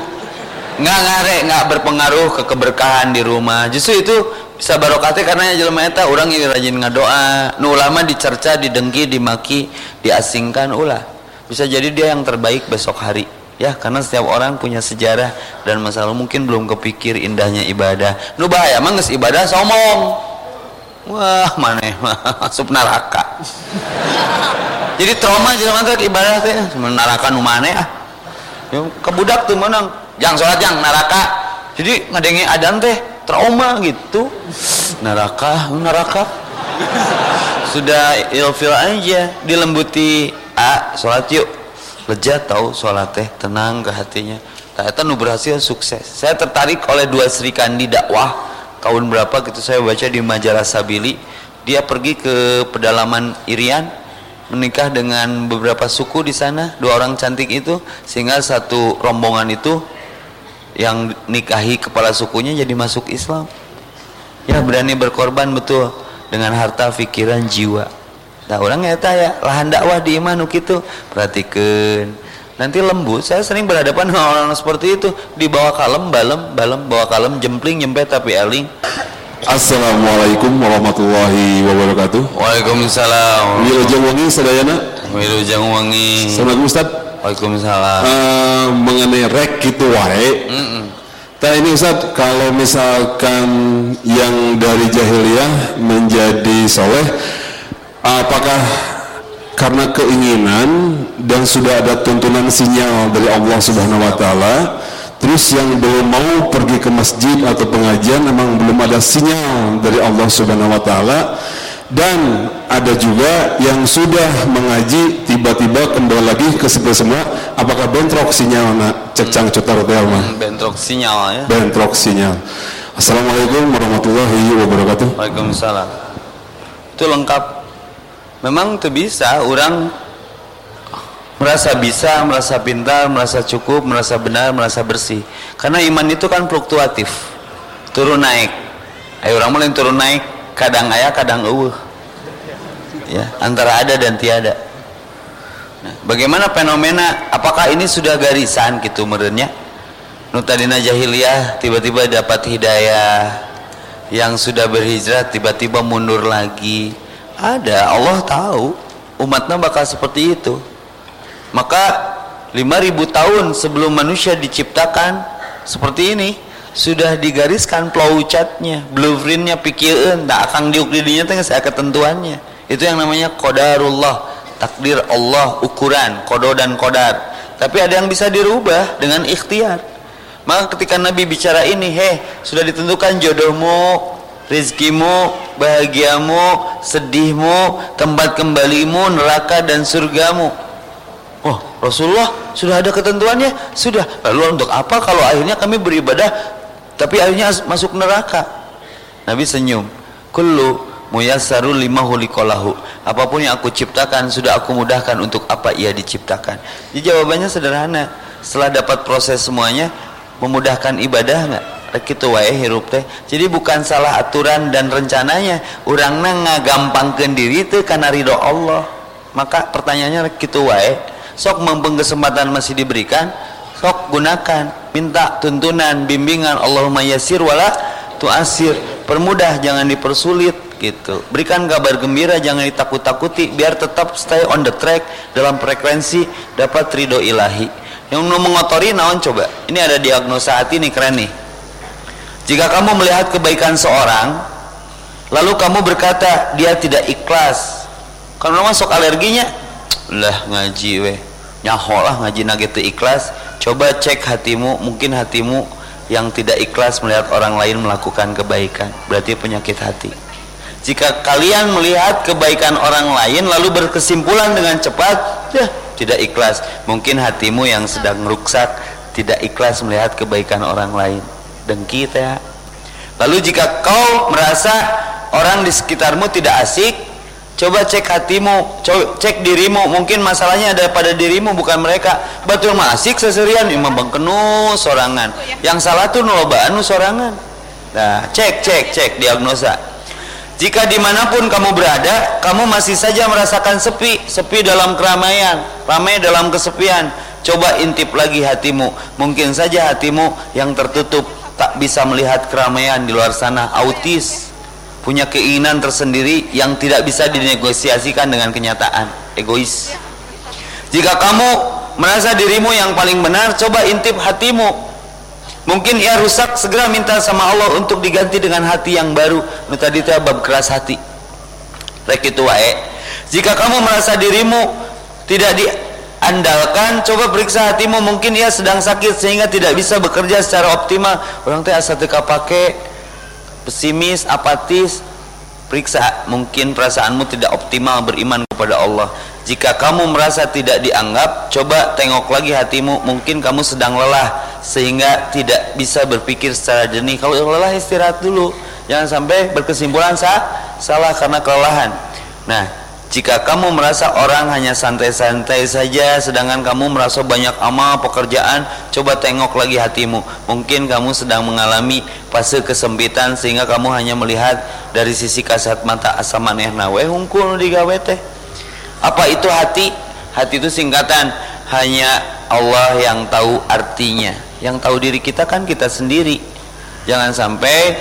nggak ngare nggak berpengaruh ke keberkahan di rumah justru itu bisa barokatnya karena jelema eta orang ini rajin ngadoa nu ulama dicerca didengki dimaki diasingkan ulah bisa jadi dia yang terbaik besok hari ya karena setiap orang punya sejarah dan masalah mungkin belum kepikir indahnya ibadah. Nu bahaya mah geus ibadah somong wah mah [laughs] asup neraka. Jadi trauma jelema teh ibadah teh. Neraka nu maneh ah ya, kebudak tuh menang. Jangan sholat yang neraka. Jadi ngadengi adan teh trauma gitu. Neraka neraka. Sudah ilfil aja dilembuti. A sholat yuk lejat tahu sholat teh tenang ke hatinya. Ternyata nu berhasil sukses. Saya tertarik oleh dua Sri Kandi dakwah. Tahun berapa gitu saya baca di majalah Sabili. Dia pergi ke pedalaman Irian menikah dengan beberapa suku di sana. Dua orang cantik itu sehingga satu rombongan itu yang nikahi kepala sukunya jadi masuk Islam. Ya berani berkorban betul. Dengan harta pikiran jiwa nah orang nyata ya lahan dakwah di iman gitu perhatikan nanti lembut saya sering berhadapan dengan orang, -orang seperti itu dibawa kalem balem balem bawa kalem jempling nyempet tapi eling Assalamualaikum warahmatullahi wabarakatuh. Waalaikumsalam Wilujeng wangi sadayana. Wilujeng wangi Assalamualaikum Ustaz. Waalaikumsalam. Eh, mengenai rek gitu wae. Nah ini Ustaz, kalau misalkan yang dari jahiliyah menjadi soleh, apakah karena keinginan dan sudah ada tuntunan sinyal dari Allah Subhanahu Wa Taala, terus yang belum mau pergi ke masjid atau pengajian memang belum ada sinyal dari Allah Subhanahu Wa Taala, dan ada juga yang sudah mengaji tiba-tiba kembali lagi ke seperti semua apakah bentrok sinyal nak? Cek cang cutar mah bentrok sinyal ya. Bentrok sinyal. Assalamualaikum warahmatullahi wabarakatuh. Waalaikumsalam. Itu lengkap memang itu bisa orang merasa bisa, merasa pintar, merasa cukup, merasa benar, merasa bersih. Karena iman itu kan fluktuatif turun naik. Ayo orang mulai turun naik kadang ayah kadang eueuh. Ya antara ada dan tiada. Nah, bagaimana fenomena apakah ini sudah garisan gitu merenya nu tadina jahiliyah tiba-tiba dapat hidayah yang sudah berhijrah tiba-tiba mundur lagi ada Allah tahu. Umatnya bakal seperti itu. Maka 5000 tahun sebelum manusia diciptakan seperti ini sudah digariskan flowchartnya blueprintnya pikiran. Tak akan diuk didinya teh saya ketentuannya. Itu yang namanya kodarullah takdir Allah ukuran kodo dan kodar tapi ada yang bisa dirubah dengan ikhtiar. Maka ketika Nabi bicara ini heh sudah ditentukan jodohmu rizkimu bahagiamu sedihmu tempat kembalimu neraka dan surgamu. Oh Rasulullah sudah ada ketentuannya? Sudah. Lalu untuk apa kalau akhirnya kami beribadah tapi akhirnya masuk neraka? Nabi senyum. Kullu muyassarul lima hulikolahu. Apa pun yang aku ciptakan sudah aku mudahkan untuk apa ia diciptakan. Jadi jawabannya sederhana. Setelah dapat proses semuanya memudahkan ibadah nggak? Gitu wae hirup teh. Jadi bukan salah aturan dan rencananya. Orang ngagampangkan diri itu karena ridho Allah. Maka pertanyaannya gitu wae. Sok mumpung kesempatan masih diberikan sok gunakan. Minta tuntunan bimbingan. Allahumma yasir wala tuasir permudah jangan dipersulit gitu. Berikan kabar gembira jangan ditakut-takuti. Biar tetap stay on the track dalam frekuensi dapat ridho ilahi yang mengotori naon coba? Ini ada diagnosa hati nih keren nih. Jika kamu melihat kebaikan seorang lalu kamu berkata dia tidak ikhlas. Kalau masuk alerginya lah ngaji weh nyaholah ngaji nagetu ikhlas. Coba cek hatimu mungkin hatimu yang tidak ikhlas melihat orang lain melakukan kebaikan. Berarti penyakit hati. Jika kalian melihat kebaikan orang lain lalu berkesimpulan dengan cepat ya tidak ikhlas. Mungkin hatimu yang sedang rusak tidak ikhlas melihat kebaikan orang lain. Dengki teh. Lalu jika kau merasa orang di sekitarmu tidak asik coba cek hatimu cek dirimu. Mungkin masalahnya ada pada dirimu bukan mereka. Batul masik seserian. Imam bangkenu sorangan. Yang salah tuh nolobaan sorangan. Nah cek cek cek diagnosa jika di mana pun kamu berada kamu masih saja merasakan sepi sepi dalam keramaian ramai dalam kesepian. Coba intip lagi hatimu. Mungkin saja hatimu yang tertutup tak bisa melihat keramaian di luar sana. Autis. Punya keinginan tersendiri yang tidak bisa dinegosiasikan dengan kenyataan. Egois. Jika kamu merasa dirimu yang paling benar coba intip hatimu mungkin ia rusak segera minta sama Allah untuk diganti dengan hati yang baru. Nu tadi bab keras hati. Rek itu wae. Jika kamu merasa dirimu tidak diandalkan coba periksa hatimu. Mungkin ia sedang sakit sehingga tidak bisa bekerja secara optimal. Orang teh asa teu kapake pesimis, apatis, periksa. Mungkin perasaanmu tidak optimal beriman kepada Allah. Jika kamu merasa tidak dianggap, coba tengok lagi hatimu, mungkin kamu sedang lelah sehingga tidak bisa berpikir secara jernih. Kalau lelah istirahat dulu, jangan sampai berkesimpulan sah, salah karena kelelahan. Nah, jika kamu merasa orang hanya santai-santai saja sedangkan kamu merasa banyak amal pekerjaan, coba tengok lagi hatimu. Mungkin kamu sedang mengalami fase kesempitan sehingga kamu hanya melihat dari sisi kasat mata asa manehna we hungkul digawe teh. Apa itu hati? Hati itu singkatan hanya Allah yang tahu artinya. Yang tahu diri kita kan kita sendiri. Jangan sampai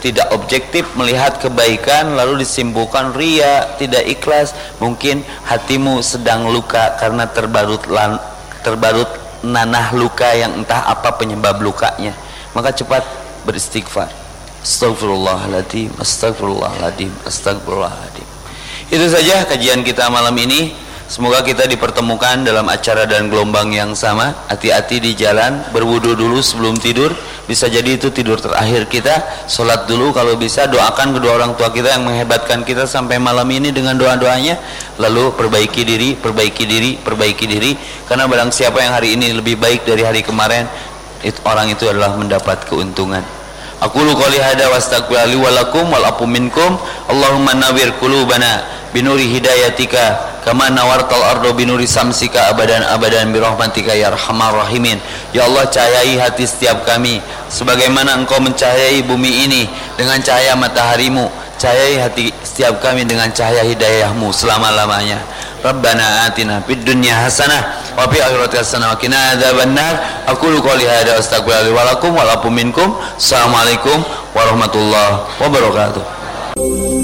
tidak objektif melihat kebaikan lalu disimpulkan ria tidak ikhlas mungkin hatimu sedang luka karena terbalut lan, terbalut nanah luka yang entah apa penyebab lukanya maka cepat beristighfar astagfirullahaladzim astagfirullahaladzim astagfirullahaladzim itu saja kajian kita malam ini Semoga kita dipertemukan dalam acara dan gelombang yang sama. Hati-hati di jalan, berwudu dulu sebelum tidur. Bisa jadi itu tidur terakhir kita. Sholat dulu kalau bisa. Doakan kedua orang tua kita yang menghebatkan kita sampai malam ini dengan doa-doanya. Lalu perbaiki diri, perbaiki diri, perbaiki diri. Karena barang siapa yang hari ini lebih baik dari hari kemarin, itu, orang itu adalah mendapat keuntungan. Aku lu qali hada wastaghfiru wa lakum wal afu minkum. Allahumma nawwir qulubana binuri hidayatika kama nawartal ardo binuri samsika abadan abadan birahmatika ya arhamar rahimin ya Allah cahayai hati setiap kami sebagaimana engkau mencahayai bumi ini dengan cahaya mataharimu cahayai hati setiap kami dengan cahaya hidayahmu selama-lamanya. Rabbana atina fid dunya hasanah wa fil akhirati hasanah wa qina adzabannar. Aqulu qouli hadza astaghfirullahi wa lakum wa lakum minkum. Assalamualaikum warahmatullahi wabarakatuh